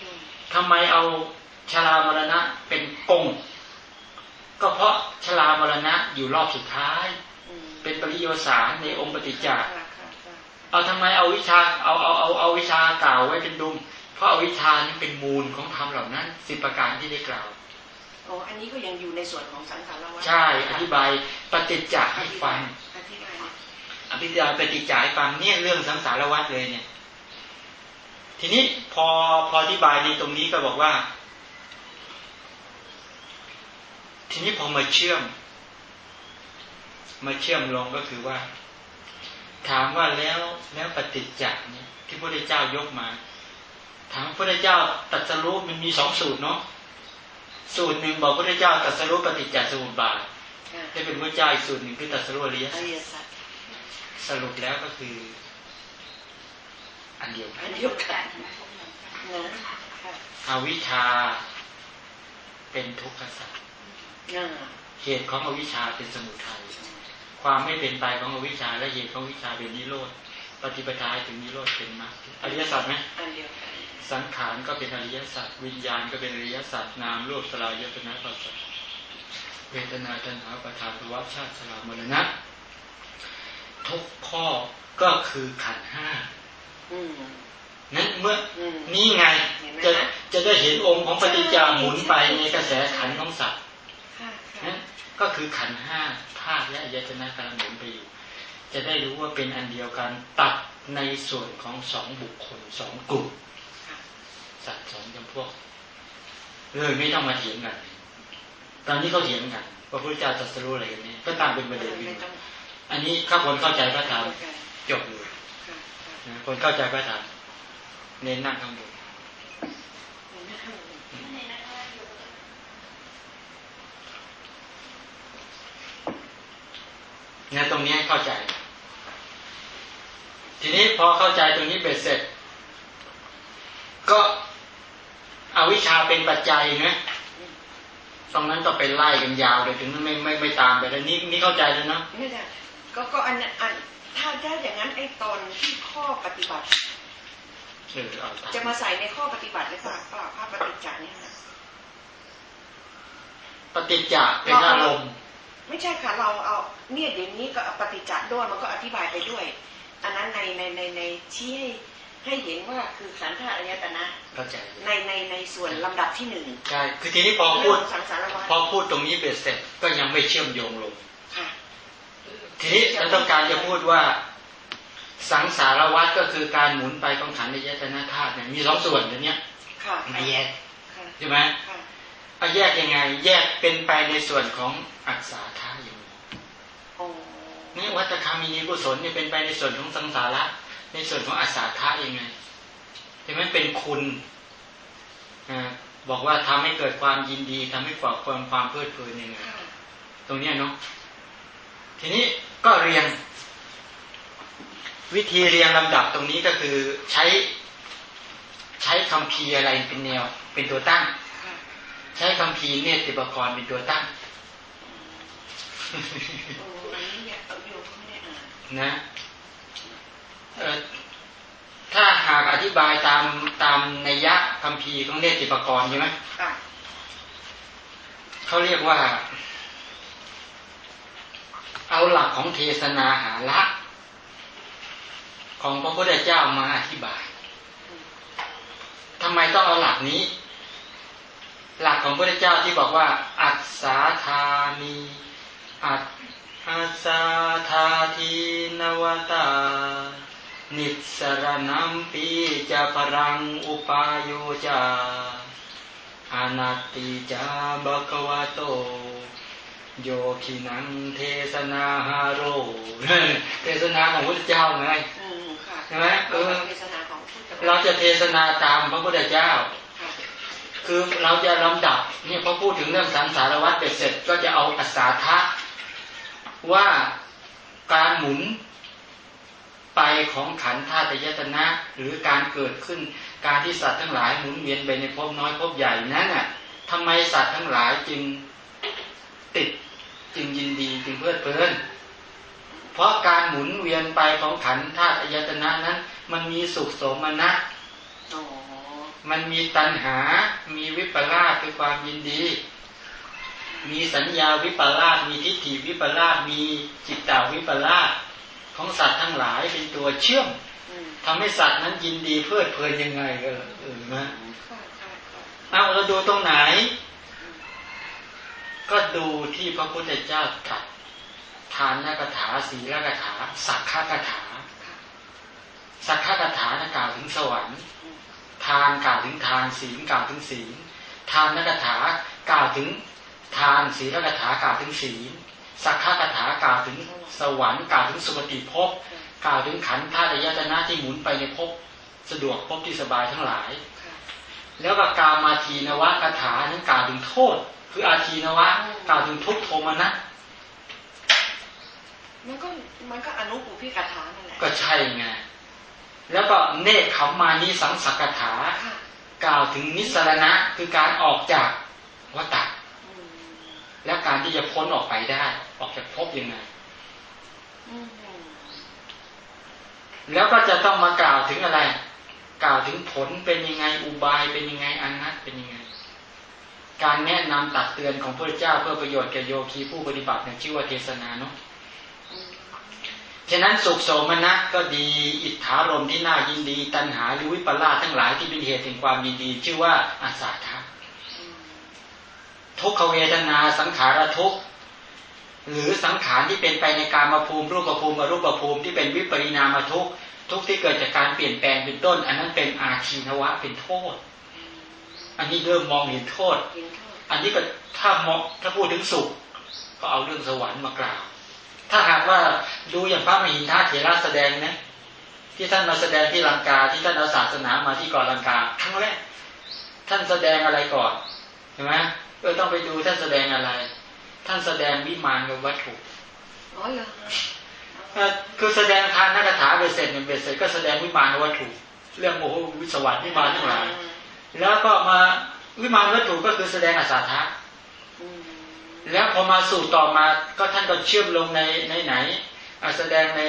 ทำไมเอาชรามรณะเป็นกงก็เพราะชรามรณะอยู่รอบสุดท้ายอืมเป็นปริโยสารในองค์ปฏิจจาค่ะค่ะค่ะเอาทำไมเอาวิชาเอาเอาเอาเอาวิชากล่าวไว้เป็นดุม เพราะเอาวิชานี้เป็นมูลของธรรมเหล่านั้นสิบประการที่ได้กล่าวโอ้อันนี้ก็ยังอยู่ในส่วนของสังขารวัฏใช่ อธิบายปฏิจจาให้ฟังอธิบายนะอภิญญาปฏิจจายฟังเนี่ยเรื่องสังสารวัฏเลยเนี่ย ทีนี้พอพออธิบายในตรงนี้ก็บอกว่า ทีนี้พอมาเชื่อม มาเชื่อมลงก็คือว่า ถามว่าแล้วแล้วปฏิจจาเนี่ยที่พระพุทธเจ้ายกมา ถามพระพุทธเจ้าตรัสรู้มันมีสองสูตรเนาะสูตรหนึ่งบอกพระพุทธเจ้าตรัสรู้ปฏิจจสมุปบาทอ่าได้เป็นพระเจ้าอีกสูตรหนึ่งคือตรัสรู้อริยอสัจริยสัจสรุปแล้วก็คือ อันเดียวกัอันนเดียวกันนะค่ะอวิชชาเป็นทุกขสัจอ่าเหตุของอวิชชาเป็นสมุทัยความไม่เป็นไปของอวิชชาและเหตุของอวิชชาเป็นนิโรธปฏิปทาให้ถึงนิโรธเป็นมรรคอริยสัจไหมอันเดียวกันสังขารก็เป็นอริยสัจวิญญาณก็เป็นอริยสัจนามรูปสลายตนะปัสสะเวทนาตัณหาประทานภวะชาติสลามรณะทุกข้อก็คือขันธ์ห้าอืม นั้นเมื่ออืมนี่ไงเห็นไหมจะคะจะได้เห็นองค์ของปฏิจจาหมุนไปในกระแสขันธ์ของสัตว์ค่ะค่ะนั่นก็คือขันธ์ห้าธาตุและอายตนะกำลังหมุนไปอยู่ จะได้รู้ว่าเป็นอันเดียวกันตัดในส่วนของสองบุคคลสองกลุ่มค่ะสัตว์สองจำพวกเลยไม่ต้องมาเถียงกัน ตอนนี้เขาเถียงกันว่าพระพุทธเจ้าตรัสรู้อะไรกันเนี่ยก็ตามเป็นประเด็นขึ้นไม่ต้อมางอันนี้ข้าคนเข้าใจพระธรรมค่ะจบเลย คนเข้าใจพระธรรมเน้นนั่งข้างบนเนี่ยตรงนี้ให้เข้าใจ ทีนี้พอเข้าใจตรงนี้เบ็ดเสร็จ ก็อวิชชาเป็นปัจจัยนะตรงนั้นก็ไปไล่กันยาวเลยถึงไม่ไม่ไม่ตามไปแล้วนี่นี่เข้าใจแล้วนะไม่ได้ก็ก็อันนั้นอัน ถ้าถ้าอย่างนั้นไอ้ตอนที่ข้อปฏิบัติเออเอาตามจะมาใส่ในข้อปฏิบัติหรือเปล่าเปล่าภาพปฏิจจาเนี่ยนะปฏิจจะเป็นอารมณ์ไม่ใช่ค่ะเราเอาเนี่ยเดี๋ยวนี้ก็เอาปฏิจจด้วยมันก็อธิบายไปด้วย อันนั้นในในในในชี้ให้ให้เห็นว่าคือขันธ์ธาตุอายตนะเข้าใจในในในส่วนลำดับที่หนึ่งใช่คือทีนี้พอพูเรื่อดงสังสารวัฏพอพูดตรงนี้เบ็ดเสร็จก็ยังไม่เชื่อมโยงลงค่ะ ทีนี้เราต้องการจะพูดว่าสังสารวัฏก็คือการหมุนไปของขันธ์ในยตนาธาตุเนี่ยมีสองส่วนอย่างเนี้ยค่ะไม่แยกค่ะใช่ไหมค่ะเอาแยกยังไง แยกเป็นไปในส่วนของอักษาธาอย่างนี้โอ้นี่วัตคามินีกุศลเนี่ยเป็นไปในส่วนของสังสาระ ในส่วนของอักษาธายังไงใช่ไหมเป็นคุณอ่าบอกว่าทำให้เกิดความยินดีทำให้ก่อความความเพลิดเพลินยังไงค่ะตรงเนี้ยเนาะ ทีนี้ก็เรียง วิธีเรียงลำดับตรงนี้ก็คือใช้ใช้คำพีร์อะไรเป็นแนว เป็นตัวตั้งค่ะใช้คำพีร์เนติปกรณ์เป็นตัวตั้งโอ้อันนี้เนี่ยเอาโยมก็ไม่ได้อ่านนะเอ่อถ้าหากอธิบายตามตามนัยยะคำพีร์ของเนติปกรณ์ใช่ไหมค่ะเขาเรียกว่า เอาหลักของเทศนาหาละของพระพุทธเจ้ามาอธิบายทำไมต้องเอาหลักนี้ หลักของพระพุทธเจ้าที่บอกว่า อัศสาธามีอัตอัสาธาทีนวตา นิสรนัมปีจะปรังอุปายโยจาอนัตติจาบกวาโต โยคินังเทศนาฮาโรเทศนาของพระพุทธเจ้าไงอืมค่ะใช่ไหมเออเทศนาของพุทธเราจะเทศนาตามพระพุทธเจ้าค่ะคือเราจะลำดับเนี่ยพอพูดถึงเรื่องสังสารวัฏเบ็ดเสร็จก็จะเอาอัศาทะว่าการหมุนไปของขันธ์ธาตุยตนะหรือการเกิดขึ้นการที่สัตว์ทั้งหลายหมุนเวียนไปในภพน้อยภพใหญ่นั้นน่ะทำไมสัตว์ทั้งหลายจึงติด จึงยินดีจึงเพลิดเพลิน เพราะการหมุนเวียนไปของขันธ์ธาตุอายตนะนั้น มันมีสุขโสมนัสอ๋อมันมีตัณหา มีวิปลาสคือความยินดี มีสัญญาวิปลาสมีทิฏฐิวิปลาสมีจิตตาวิปลาสของสัตว์ทั้งหลายเป็นตัวเชื่อมอืมทำให้สัตว์นั้นยินดีเพลิดเพลินยังไงเออเออนะค่ะค่ะค่ะเอาเราดูตรงไหน ก็ดูที่พระพุทธเจ้าตรัสทานนักถาศีลกถา สักขะกถา สักขกถานะกล่าวถึงสวรรค์ ทานกล่าวถึงทานศีลกล่าวถึงศีล ทานนักถากล่าวถึงทานศีลกถากล่าวถึงศีล สักขะกถากล่าวถึงสวรรค์กล่าวถึงสุคติภพกล่าวถึงขันธ์ธาตุอายตนะที่หมุนไปในภพสะดวกภพที่สบายทั้งหลาย แล้วก็กามาทีนวะคาถานั้นกล่าวถึงโทษ คืออาทีนวะกล่าวถึงทุกข์โทมนัสมันก็มันก็อนุปุพิกถานั่นแหละก็ใช่ไงแล้วก็เนคขมมานิสังสักถาค่ะกล่าวถึงนิสรณะคือการออกจากวัฏฏะอืมและการที่จะพ้นออกไปได้ ออกจากภพยังไงอืมแล้วก็จะต้องมากล่าวถึงอะไร กล่าวถึงผลเป็นยังไงอุบายเป็นยังไงอนัตเป็นยังไง การแนะนำตักเตือนของพระเจ้าเพื่อประโยชน์แก่โยคีผู้ปฏิบัติเนี่ยชื่อว่าเทศนาเนาะฉะนั้นสุขโสมนัสก็ดีอิทธารมที่น่ายินดี ตัณหาหรือวิปลาสทั้งหลายที่เป็นเหตุแห่งความยินดี ชื่อว่าอาสาทะทุกขเวทนาสังขารทุกหรือสังขารที่เป็นไปในการมาภูมิรูปภูมิอรูปภูมิที่เป็นวิปริณามาทุกทุกที่เกิดจากการเปลี่ยนแปลงเป็นต้น อันนั้นเป็นอาชีนวะเป็นโทษ อันนี้เริ่มมองเห็นโทษ อันนี้ก็ถ้ามองถ้าพูดถึงสุข ก็เอาเรื่องสวรรค์มากล่าว ถ้าหากว่าดูอย่างพระมหินทาเถระแสดงนะที่ท่านมาแสดงที่ลังกาที่ท่านเอาศาสนามาที่ก่อนลังกาครั้งแรกท่านแสดงอะไรก่อนใช่ไหมเออต้องไปดูท่านแสดงอะไร ท่านแสดงวิมานกับวัตถุอ๋อเหรอคือแสดงทานนักถาเบสเสร็จเนี่ยเบสเสร็จก็แสดงวิมานวัตถุ เรื่องโอ้โหวิสวัสดิ์วิมานทั้งหลาย แล้วก็มาวิมานวัตถุก็คือแสดงอาสาทะแล้วพอมาสู่ต่อมาก็ท่านก็เชื่อมลงในในไหนแสดงใน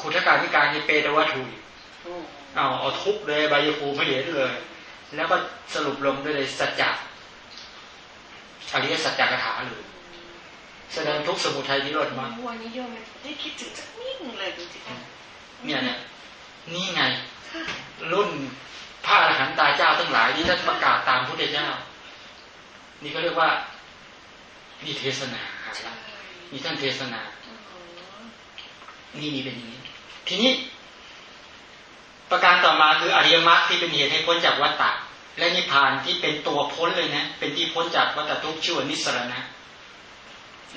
ขุทการนิการในเปตวัตถุเอาเอาทุกเลยใบยภูมิเหรียญเลย แล้วก็สรุปลงด้วยเลยสัจจะอริยสัจจกถาเลยแสดงทุกสมุทัยนิโรธมาวันนี้โยมได้คิดถึงสักนิดนึงเลยจริงๆเนี่ยเนี่ยนี่ไง รุ่น พระอรหันตาเจ้าทั้งหลายที่ท่านประกาศตามพุทธเจ้า นี่เขาเรียกว่ามีเทศนาหาละมีท่านเทศนานี่นี่เป็นอย่างนี้ ทีนี้ ประการต่อมาคืออริยมรรคที่เป็นเหตุให้พ้นจากวัฏฏะและนิพพานที่เป็นตัวพ้นเลยนะ เป็นที่พ้นจากวัฏทุกข์ชื่อว่านิสรณะ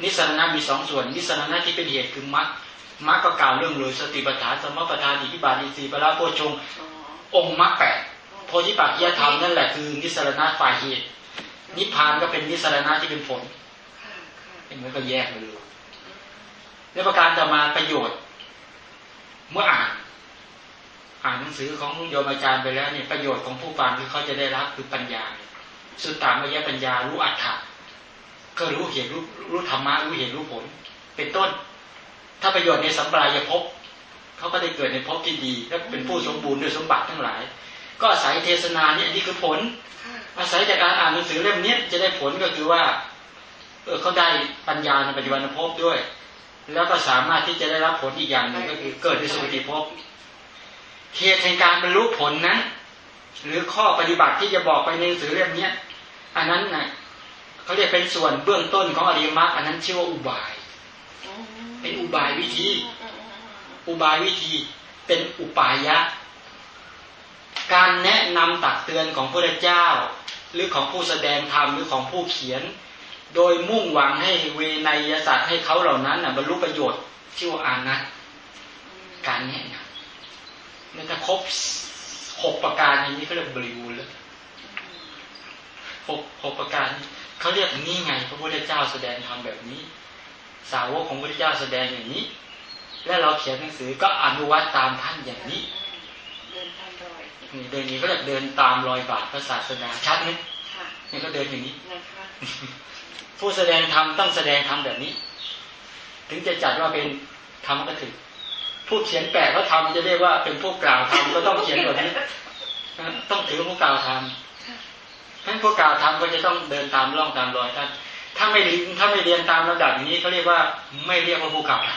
นิสรณะมีสองส่วน นิสรณะที่เป็นเหตุคือมรรคมรรคก็กล่าวเรื่องเลยสติปัฏฐานสมปัฏฐานอิทิบาทอิสีปราโพชงองค์มรรคแปด พธิปัจจยธรรมนั่นแหละคือนิสรณะฝ่ายเหตุนิพพานก็เป็นนิสรณะที่เป็นผลเห็นไหมก็แยกเลยและประการต่อมาประโยชน์ เมื่ออ่าน อ่านหนังสือของโยมอาจารย์ไปแล้วเนี่ยประโยชน์ของผู้ฟังที่เขาจะได้รับคือปัญญา สุดตามยะปัญญารู้อัตถะก็รู้เหตุรู้รู้ธรรมะรู้เหตุรู้ผล เป็นต้น ถ้าประโยชน์ในสัมปรายภพเขาก็ได้เกิดในภพที่ดี และเป็นผู้สมบูรณ์ด้วยสมบัติทั้งหลาย ก็อาศัยเทศนาเนี่ยนี่คือผล อาศัยจากการอ่านหนังสือเล่มนี้จะได้ผลก็คือว่าเออเขาได้ปัญญาในปัจจุบันภพด้วย แล้วก็สามารถที่จะได้รับผลอีกอย่างหนึ่งก็คือเกิดในสุคติภพเหตุแห่งการบรรลุผลนั้น หรือข้อปฏิบัติที่จะบอกไปในหนังสือเล่มนี้อันนั้นนะ่ะเขาเรียกเป็นส่วนเบื้องต้นของอริยมรรคอันนั้นชื่อว่าอุบาย เป็นอุบายวิธี อุบายวิธี เป็นอุปายะ การแนะนำตักเตือนของพระเจ้า หรือของผู้แสดงธรรมหรือของผู้เขียน โดยมุ่งหวังให้เวนยศาสตร์ให้เขาเหล่านั้นบรรลุประโยชน์ชื่อว่าอานัตการแนะนำนี่ถ้าครบหกประการอย่างนี้เขาเรียกบริบูรณ์แล้วหกหกประการเขาเรียกนี่ไง พระพุทธเจ้าแสดงธรรมแบบนี้ สาวกของพระพุทธเจ้าแสดงอย่างนี้ และเราเขียนหนังสือก็อนุวัตตามท่านอย่างนี้เดินตามรอย นี่เดินนี้ก็เรียกเดินตามรอยบาทพระศาสดาชัดไหมนี่ก็เดินอย่างนี้ผู้แสดงธรรมต้องแสดงธรรมแบบนี้ ถึงจะจัดว่าเป็นธรรมกถึกผู้เขียนแปะเขาทำจะเรียกว่าเป็นผู้กล่าวทำก็ต้องเขียนแบบนี้ต้องถือผู้กล่าวทำทั้นผู้กล่าวทำก็จะต้องเดินตามร่องตามรอยท่านถ้าไม่ถ้าไม่เรียนตามระดับอย่างนี้เขาเรียกว่าไม่เรียกว่าผู้กล่าวท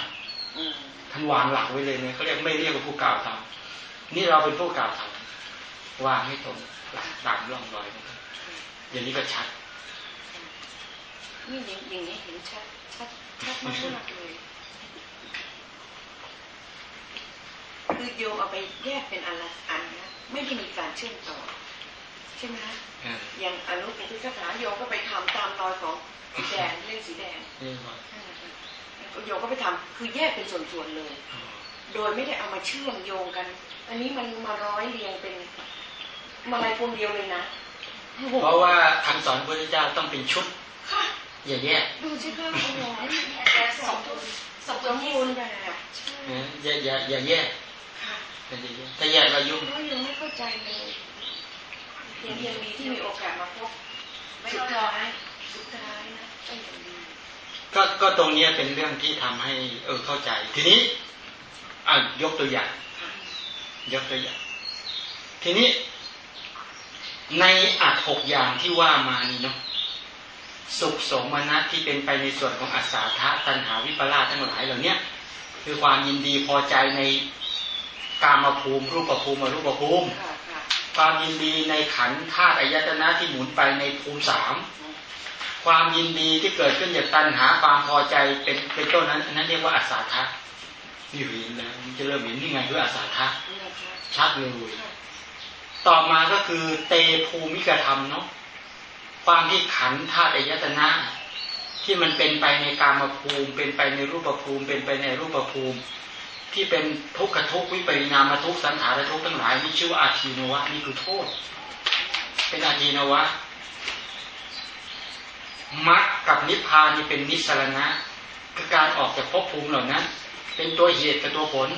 ำท่านวางหลักไว้เลยเนี่ยเขาเรียกไม่เรียกว่าผู้กล่าวทำนี่เราเป็นผู้กล่าวทำ วางให้ตรงตามร่องรอยอย่างนี้ก็ชัดนี่อย่างนี้เห็นชัดชัดชัดมากเลยคือโยเอาไปแยกเป็นอันละอันนะไม่ได้มีการเชื่อมต่อ ใช่ไหมฮะอย่างอนุป็นที่คาถาโยก็ไปทำตามรอยของสีแดงเล่นสีแดงโยก็ไปทำคือแยกเป็นส่วนๆเลย โดยไม่ได้เอามาเชื่อมโยงกัน อันนี้มันมาร้อยเรียงเป็น มาลายพวงเดียวเลยนะ เพราะว่าคำสอนพระเจ้าต้องเป็นชุดอย่าแยกดูสิคะโอ้โหสองสองบูรณ์แบบอย่าอย่าอย่าแยกถ้าแยกเรายุ่งก็ยังไม่เข้าใจเลยยังยังดีที่มีโอกาสมาพบสุดท้ายสุดท้ายนะก็ยังดีก็ก็ตรงนี้เป็นเรื่องที่ทำให้ เออเข้าใจ ทีนี้อ่ายกตัวอย่าง ยกตัวอย่าง ทีนี้ ในอัดหกอย่างที่ว่ามานี่เนาะสุขสมนัตที่เป็นไปในส่วนของอาสาทะตัณหาวิปลาสทั้งหลายเหล่านี้คือความยินดีพอใจในกามภูมิ รูปภูมิอรูปภูมิ ความยินดีในขันธ์ธาตุอายตนะที่หมุนไปในภูมิสามความยินดีที่เกิดขึ้นจากตัณหาความพอใจเป็นเป็นต้นนั้นอันนั้นเรียกว่าอัศาทะนี่เห็นแล้วจะเริ่มเห็นนี่ไงคืออัศาทะนี่นะคะชัดเลย ต่อมาก็คือเตภูมิกธรรมเนาะความที่ขันธาตุอายตนะ ที่มันเป็นไปในกามภูมิ เป็นไปในรูปภูมิ เป็นไปในรูปภูมิ ที่เป็นทุกขทุกวิปริณามทุกสังขารทุกทั้งหลายนี่ชื่อว่าอาทีนวะนี่คือโทษ เป็นอาทีนวะมรรคกับนิพพานนี่เป็นนิสรณะคือการออกจากภพภูมิเหล่านั้น เป็นตัวเหตุกับตัวผล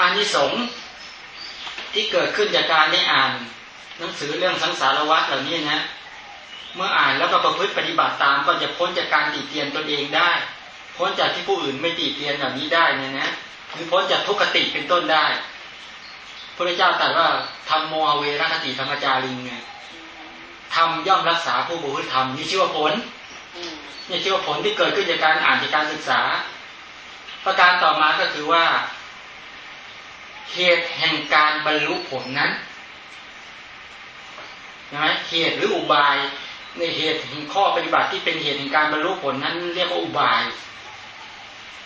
อานิสงส์ ที่เกิดขึ้นจากการได้อ่าน หนังสือเรื่องสังสารวัฏเหล่านี้นะ เมื่ออ่านแล้วก็ประพฤติปฏิบัติตามก็จะพ้นจากการติเตียนตนเองได้ พ้นจากที่ผู้อื่นไม่ติเตียนเหล่านี้ได้เนี่ยนะหรือพ้นจากทุกขติเป็นต้นได้พระเจ้าตรัสว่าทำโมเวรคติธรรมจาริงไงทำย่อมรักษาผู้บุญธรรมนี่ชื่อว่าผลนี่ชื่อว่าผลที่เกิดขึ้นจากการอ่านจากการศึกษา ประการต่อมาก็คือว่า เหตุแห่งการบรรลุผลนั้นใช่ไหมเหตุหรืออุบาย ในเหตุแห่งข้อปฏิบัติที่เป็นเหตุแห่งการบรรลุผลนั้น เรียกว่าอุบาย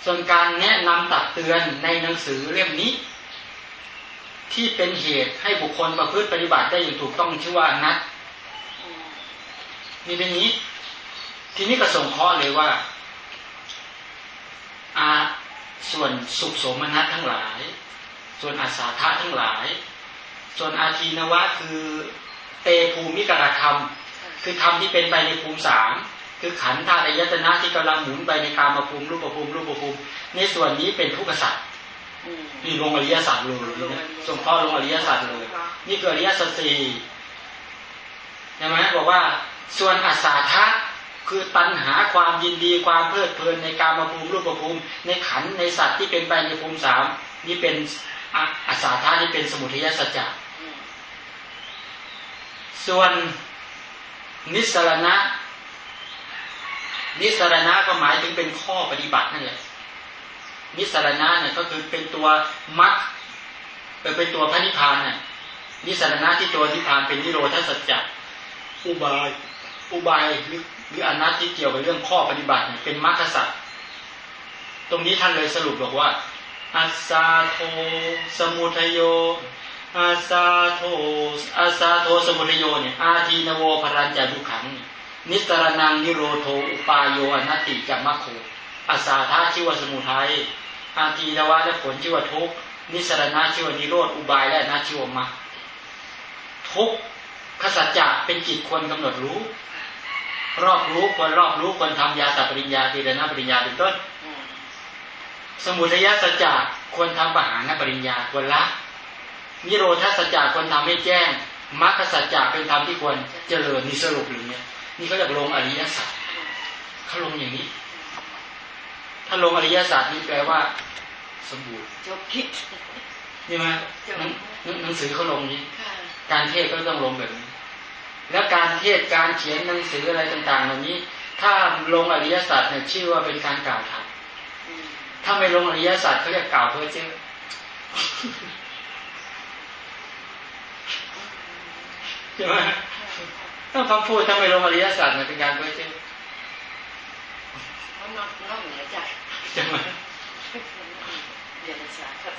ส่วนการแนะนำตักเตือนในหนังสือเล่มนี้ ที่เป็นเหตุให้บุคคลประพฤติปฏิบัติได้อย่างถูกต้องชื่อว่านัตอืมนี่เป็นนี้ ทีนี้ก็ส่งข้อเลยว่าอาส่วนสุขสมนัตทั้งหลาย ส่วนอาสาทะทั้งหลาย ส่วนอาทีนวะคือเตภูมิกรธรรม คือธรรมที่เป็นไปในภูมิสามคือขันธ์ธาตุยตนะที่กำลังหมุนไปในกามภูมิรูปภูมิรูปภูมิ ในส่วนนี้เป็นทุกขสัตว์มนี่ลงอริยสัจเลยนะส่งข้อลงอริยสัจเลย นี่คืออริยสัจสี่ใช่ไหมบอกว่าส่วนอาสาทะคือตัณหาความยินดีความเพลิดเพลินในการมาภูมิรูปภูมิ ในขันธ์ในสัตว์ที่เป็นไปในภูมิสามนี่เป็น อาอาสาทะนี่เป็นสมุทัยสัจจะส่วนนิสรณะ นิสรณะก็หมายถึงเป็นข้อปฏิบัตินั่นแหละ นิสรณะเนี่ยก็คือเป็นตัวมรรคเออเป็นตัวพระนิพพานน่ะนิสรณะที่ตัวนิพพานเป็นนิโรธสัจจะอุบายอุบายหรือหรืออนัตที่เกี่ยวกับเรื่องข้อปฏิบัติเนี่ยเป็นมรรคสัจตรงนี้ท่านเลยสรุปบอกว่า อัสสาโทสมุทโยอาซาโทอาซาโทสมุทโยเนี่ยอาทีนโวพรัญจาดุขัง นิสรนังนิโรโทอุปายโยอนัตติจักมัคโคอาสาธาชื่อว่าสมุทัยอาทีนวะและผลชื่อว่าทุกนิสรณะชื่อว่านิโรธอุบายและนัตชื่อว่ามรรคทุกขสัจจะเป็นจิตควรกำหนดรู้ รอบรู้ควรรอบรู้ควรทำยาตัปริญญาตีรณปริญญาเป็นต้น สมุทัยสัจจะควรทำปหานปริญญาควรละ นิโรธสัจจะควรทำให้แจ้งมรรคสัจจะเป็นธรรมที่ควรเจริญนี่สรุปหรือเนี่ยนี่เขาเรียกลงอริยสัจเขาลงอย่างนี้ ถ้าลงอริยสัจนี่แปลว่า สมบูรณ์จบคิดนี่ไหมหนังหนังหนังสือเขาลงนี้ค่ะการเทศก็ต้องลงแบบนี้ แล้วการเทศการเขียนหนังสืออะไรต่างๆเหล่านี้ ถ้าลงอริยสัจเนี่ยชื่อว่าเป็นการกล่าวธรรมอืม ถ้าไม่ลงอริยสัจเขาเรียกกล่าวเพ้อเจใช่ไหมต้องคำพูดถ้าไม่ลงอริยสัจเนี่ยเป็นการเพ้อเจ้อเพราะนอกนอกเหนือจากใช่ไหมเรียนภาษาครับ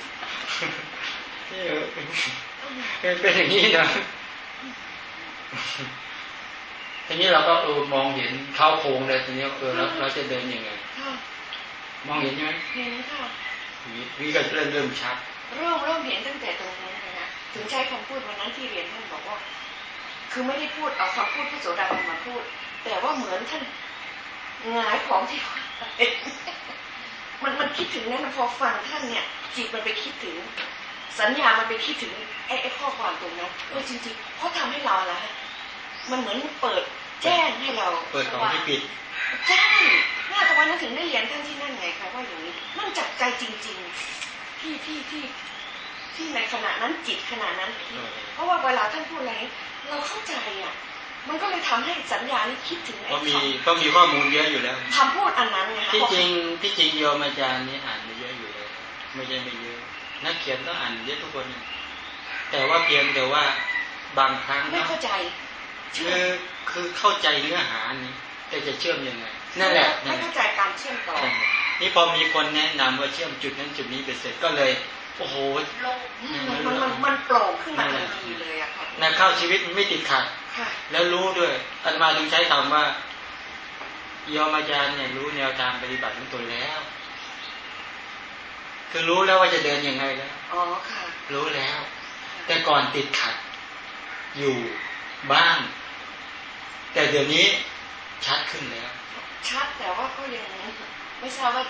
นี่เป็นอย่างนี้นะทีนี้เราก็เออมองเห็นเข้าโครงเลยทีนี้เออแล้วเราจะเดินยังไง มองเห็นใช่ไหมเห็นค่ะวิก็เริ่มเริ่มชัดเริ่มเริ่มเห็นตั้งแต่ตรงนั้นเลยนะถึงใช้คำพูดวันนั้นที่เรียนท่านบอกว่า คือไม่ได้พูดเอาคำพูดพระโสดาบันมาพูด แต่ว่าเหมือนท่านหงายของที่ว่ามันมันคิดถึงนะมันพอฟังท่านเนี่ยจิตมันไปคิดถึง สัญญามันไปคิดถึงไอ้ไอ้ข้อความตรงนั้นเออจริงๆเพราะทำให้เราละมันเหมือนเปิดแจ้งให้เรา เปิดของที่ปิด ใช่น่าจะวันนั้นถึงได้เรียนท่านที่นั่นไงคะว่าอย่างนี้นั่นจับใจจริง ๆ ที่ที่ที่ที่ในขณะนั้นจิตขณะนั้นคิดเออเพราะว่าเวลาท่านพูดอะไรเราเข้าใจอะ มันก็เลยทำให้สัญญานี้คิดถึงไอ้ก็มีคก็มีข้อมูลเยอะอยู่แล้วำคำพูดอันนั้นไงคะที่จริงที่จริงโยมอาจารย์นี่อ่านมาเยอะอยู่แล้วไม่ใช่ไม่เยอะนักเขียนต้องอ่านเยอะทุกคนนะแต่ว่าเพียงแต่ว่าบางครั้งไม่เนาะเข้าใจเชื่คืออคือเข้าใจเนื้อหานี้ แต่จะเชื่อมยังไงนั่นแหละไม่นั่นแหละเข้าใจการเชื่อมต่อใช่นี่พอมีคนแนะนำว่าเชื่อมจุดนั้นจุดนี้ไปเสร็จก็เลยโอ้โหลงอืมมันมันมันมันโปร่งขึ้นมาทันทีเลยอะค่ะนะเข้าชีวิตมันไม่ติดขัดค่ะแล้วรู้ด้วยอาตมาถึงใช้คำว่ายอมอาจารย์เนี่ยรู้แนวทางปฏิบัติของตนแล้ว คือรู้แล้วว่าจะเดินยังไงแล้วอ๋อค่ะ รู้แล้ว แต่ก่อนติดขัด อยู่บ้าง แต่เดี๋ยวนี้ ชัดขึ้นแล้วชัดแต่ว่าก็ยังไม่ทราบว่า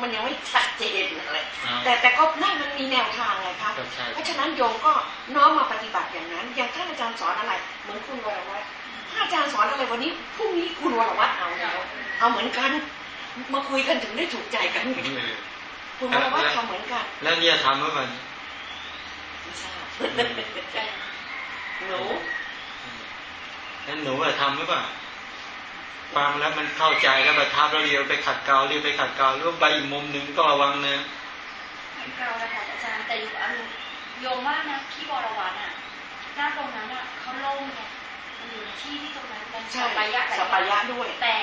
มันยังไม่ชัดเจนอะไรอ่าแต่แต่ก็นั่นมันมีแนวทางไงคะก็ใช่เพราะฉะนั้นโยมก็น้อมมาปฏิบัติอย่างนั้น อย่างท่านอาจารย์สอนอะไร เหมือนคุณวรวัตรถ้าอาจารย์สอนอะไรวันนี้พรุ่งนี้คุณวรวัตรเอาแล้วเอาเหมือนกัน มาคุยกันถึงได้ถูกใจกันเออคุณวรวัตรทำเหมือนกัน แล้วเนี่ยทำเมื่อวันไม่ทราบหนูแล้วหนูอะทำหรือเปล่า ฟังแล้วมันเข้าใจแล้วประทับแล้วเรียวไปขัดเกลาเรียวไปขัดเกลาหรือว่าไปอีกมุมหนึ่งต้องระวังนะเก่าแล้วค่ะอาจารย์แต่อยู่อารมณ์โยมว่านะที่บรวัตอะหน้าตรงนั้นอะเขาโล่งไงมันอยู่ในที่ที่ตรงนั้นมันใช่สัปปายะสัปปายะด้วยแต่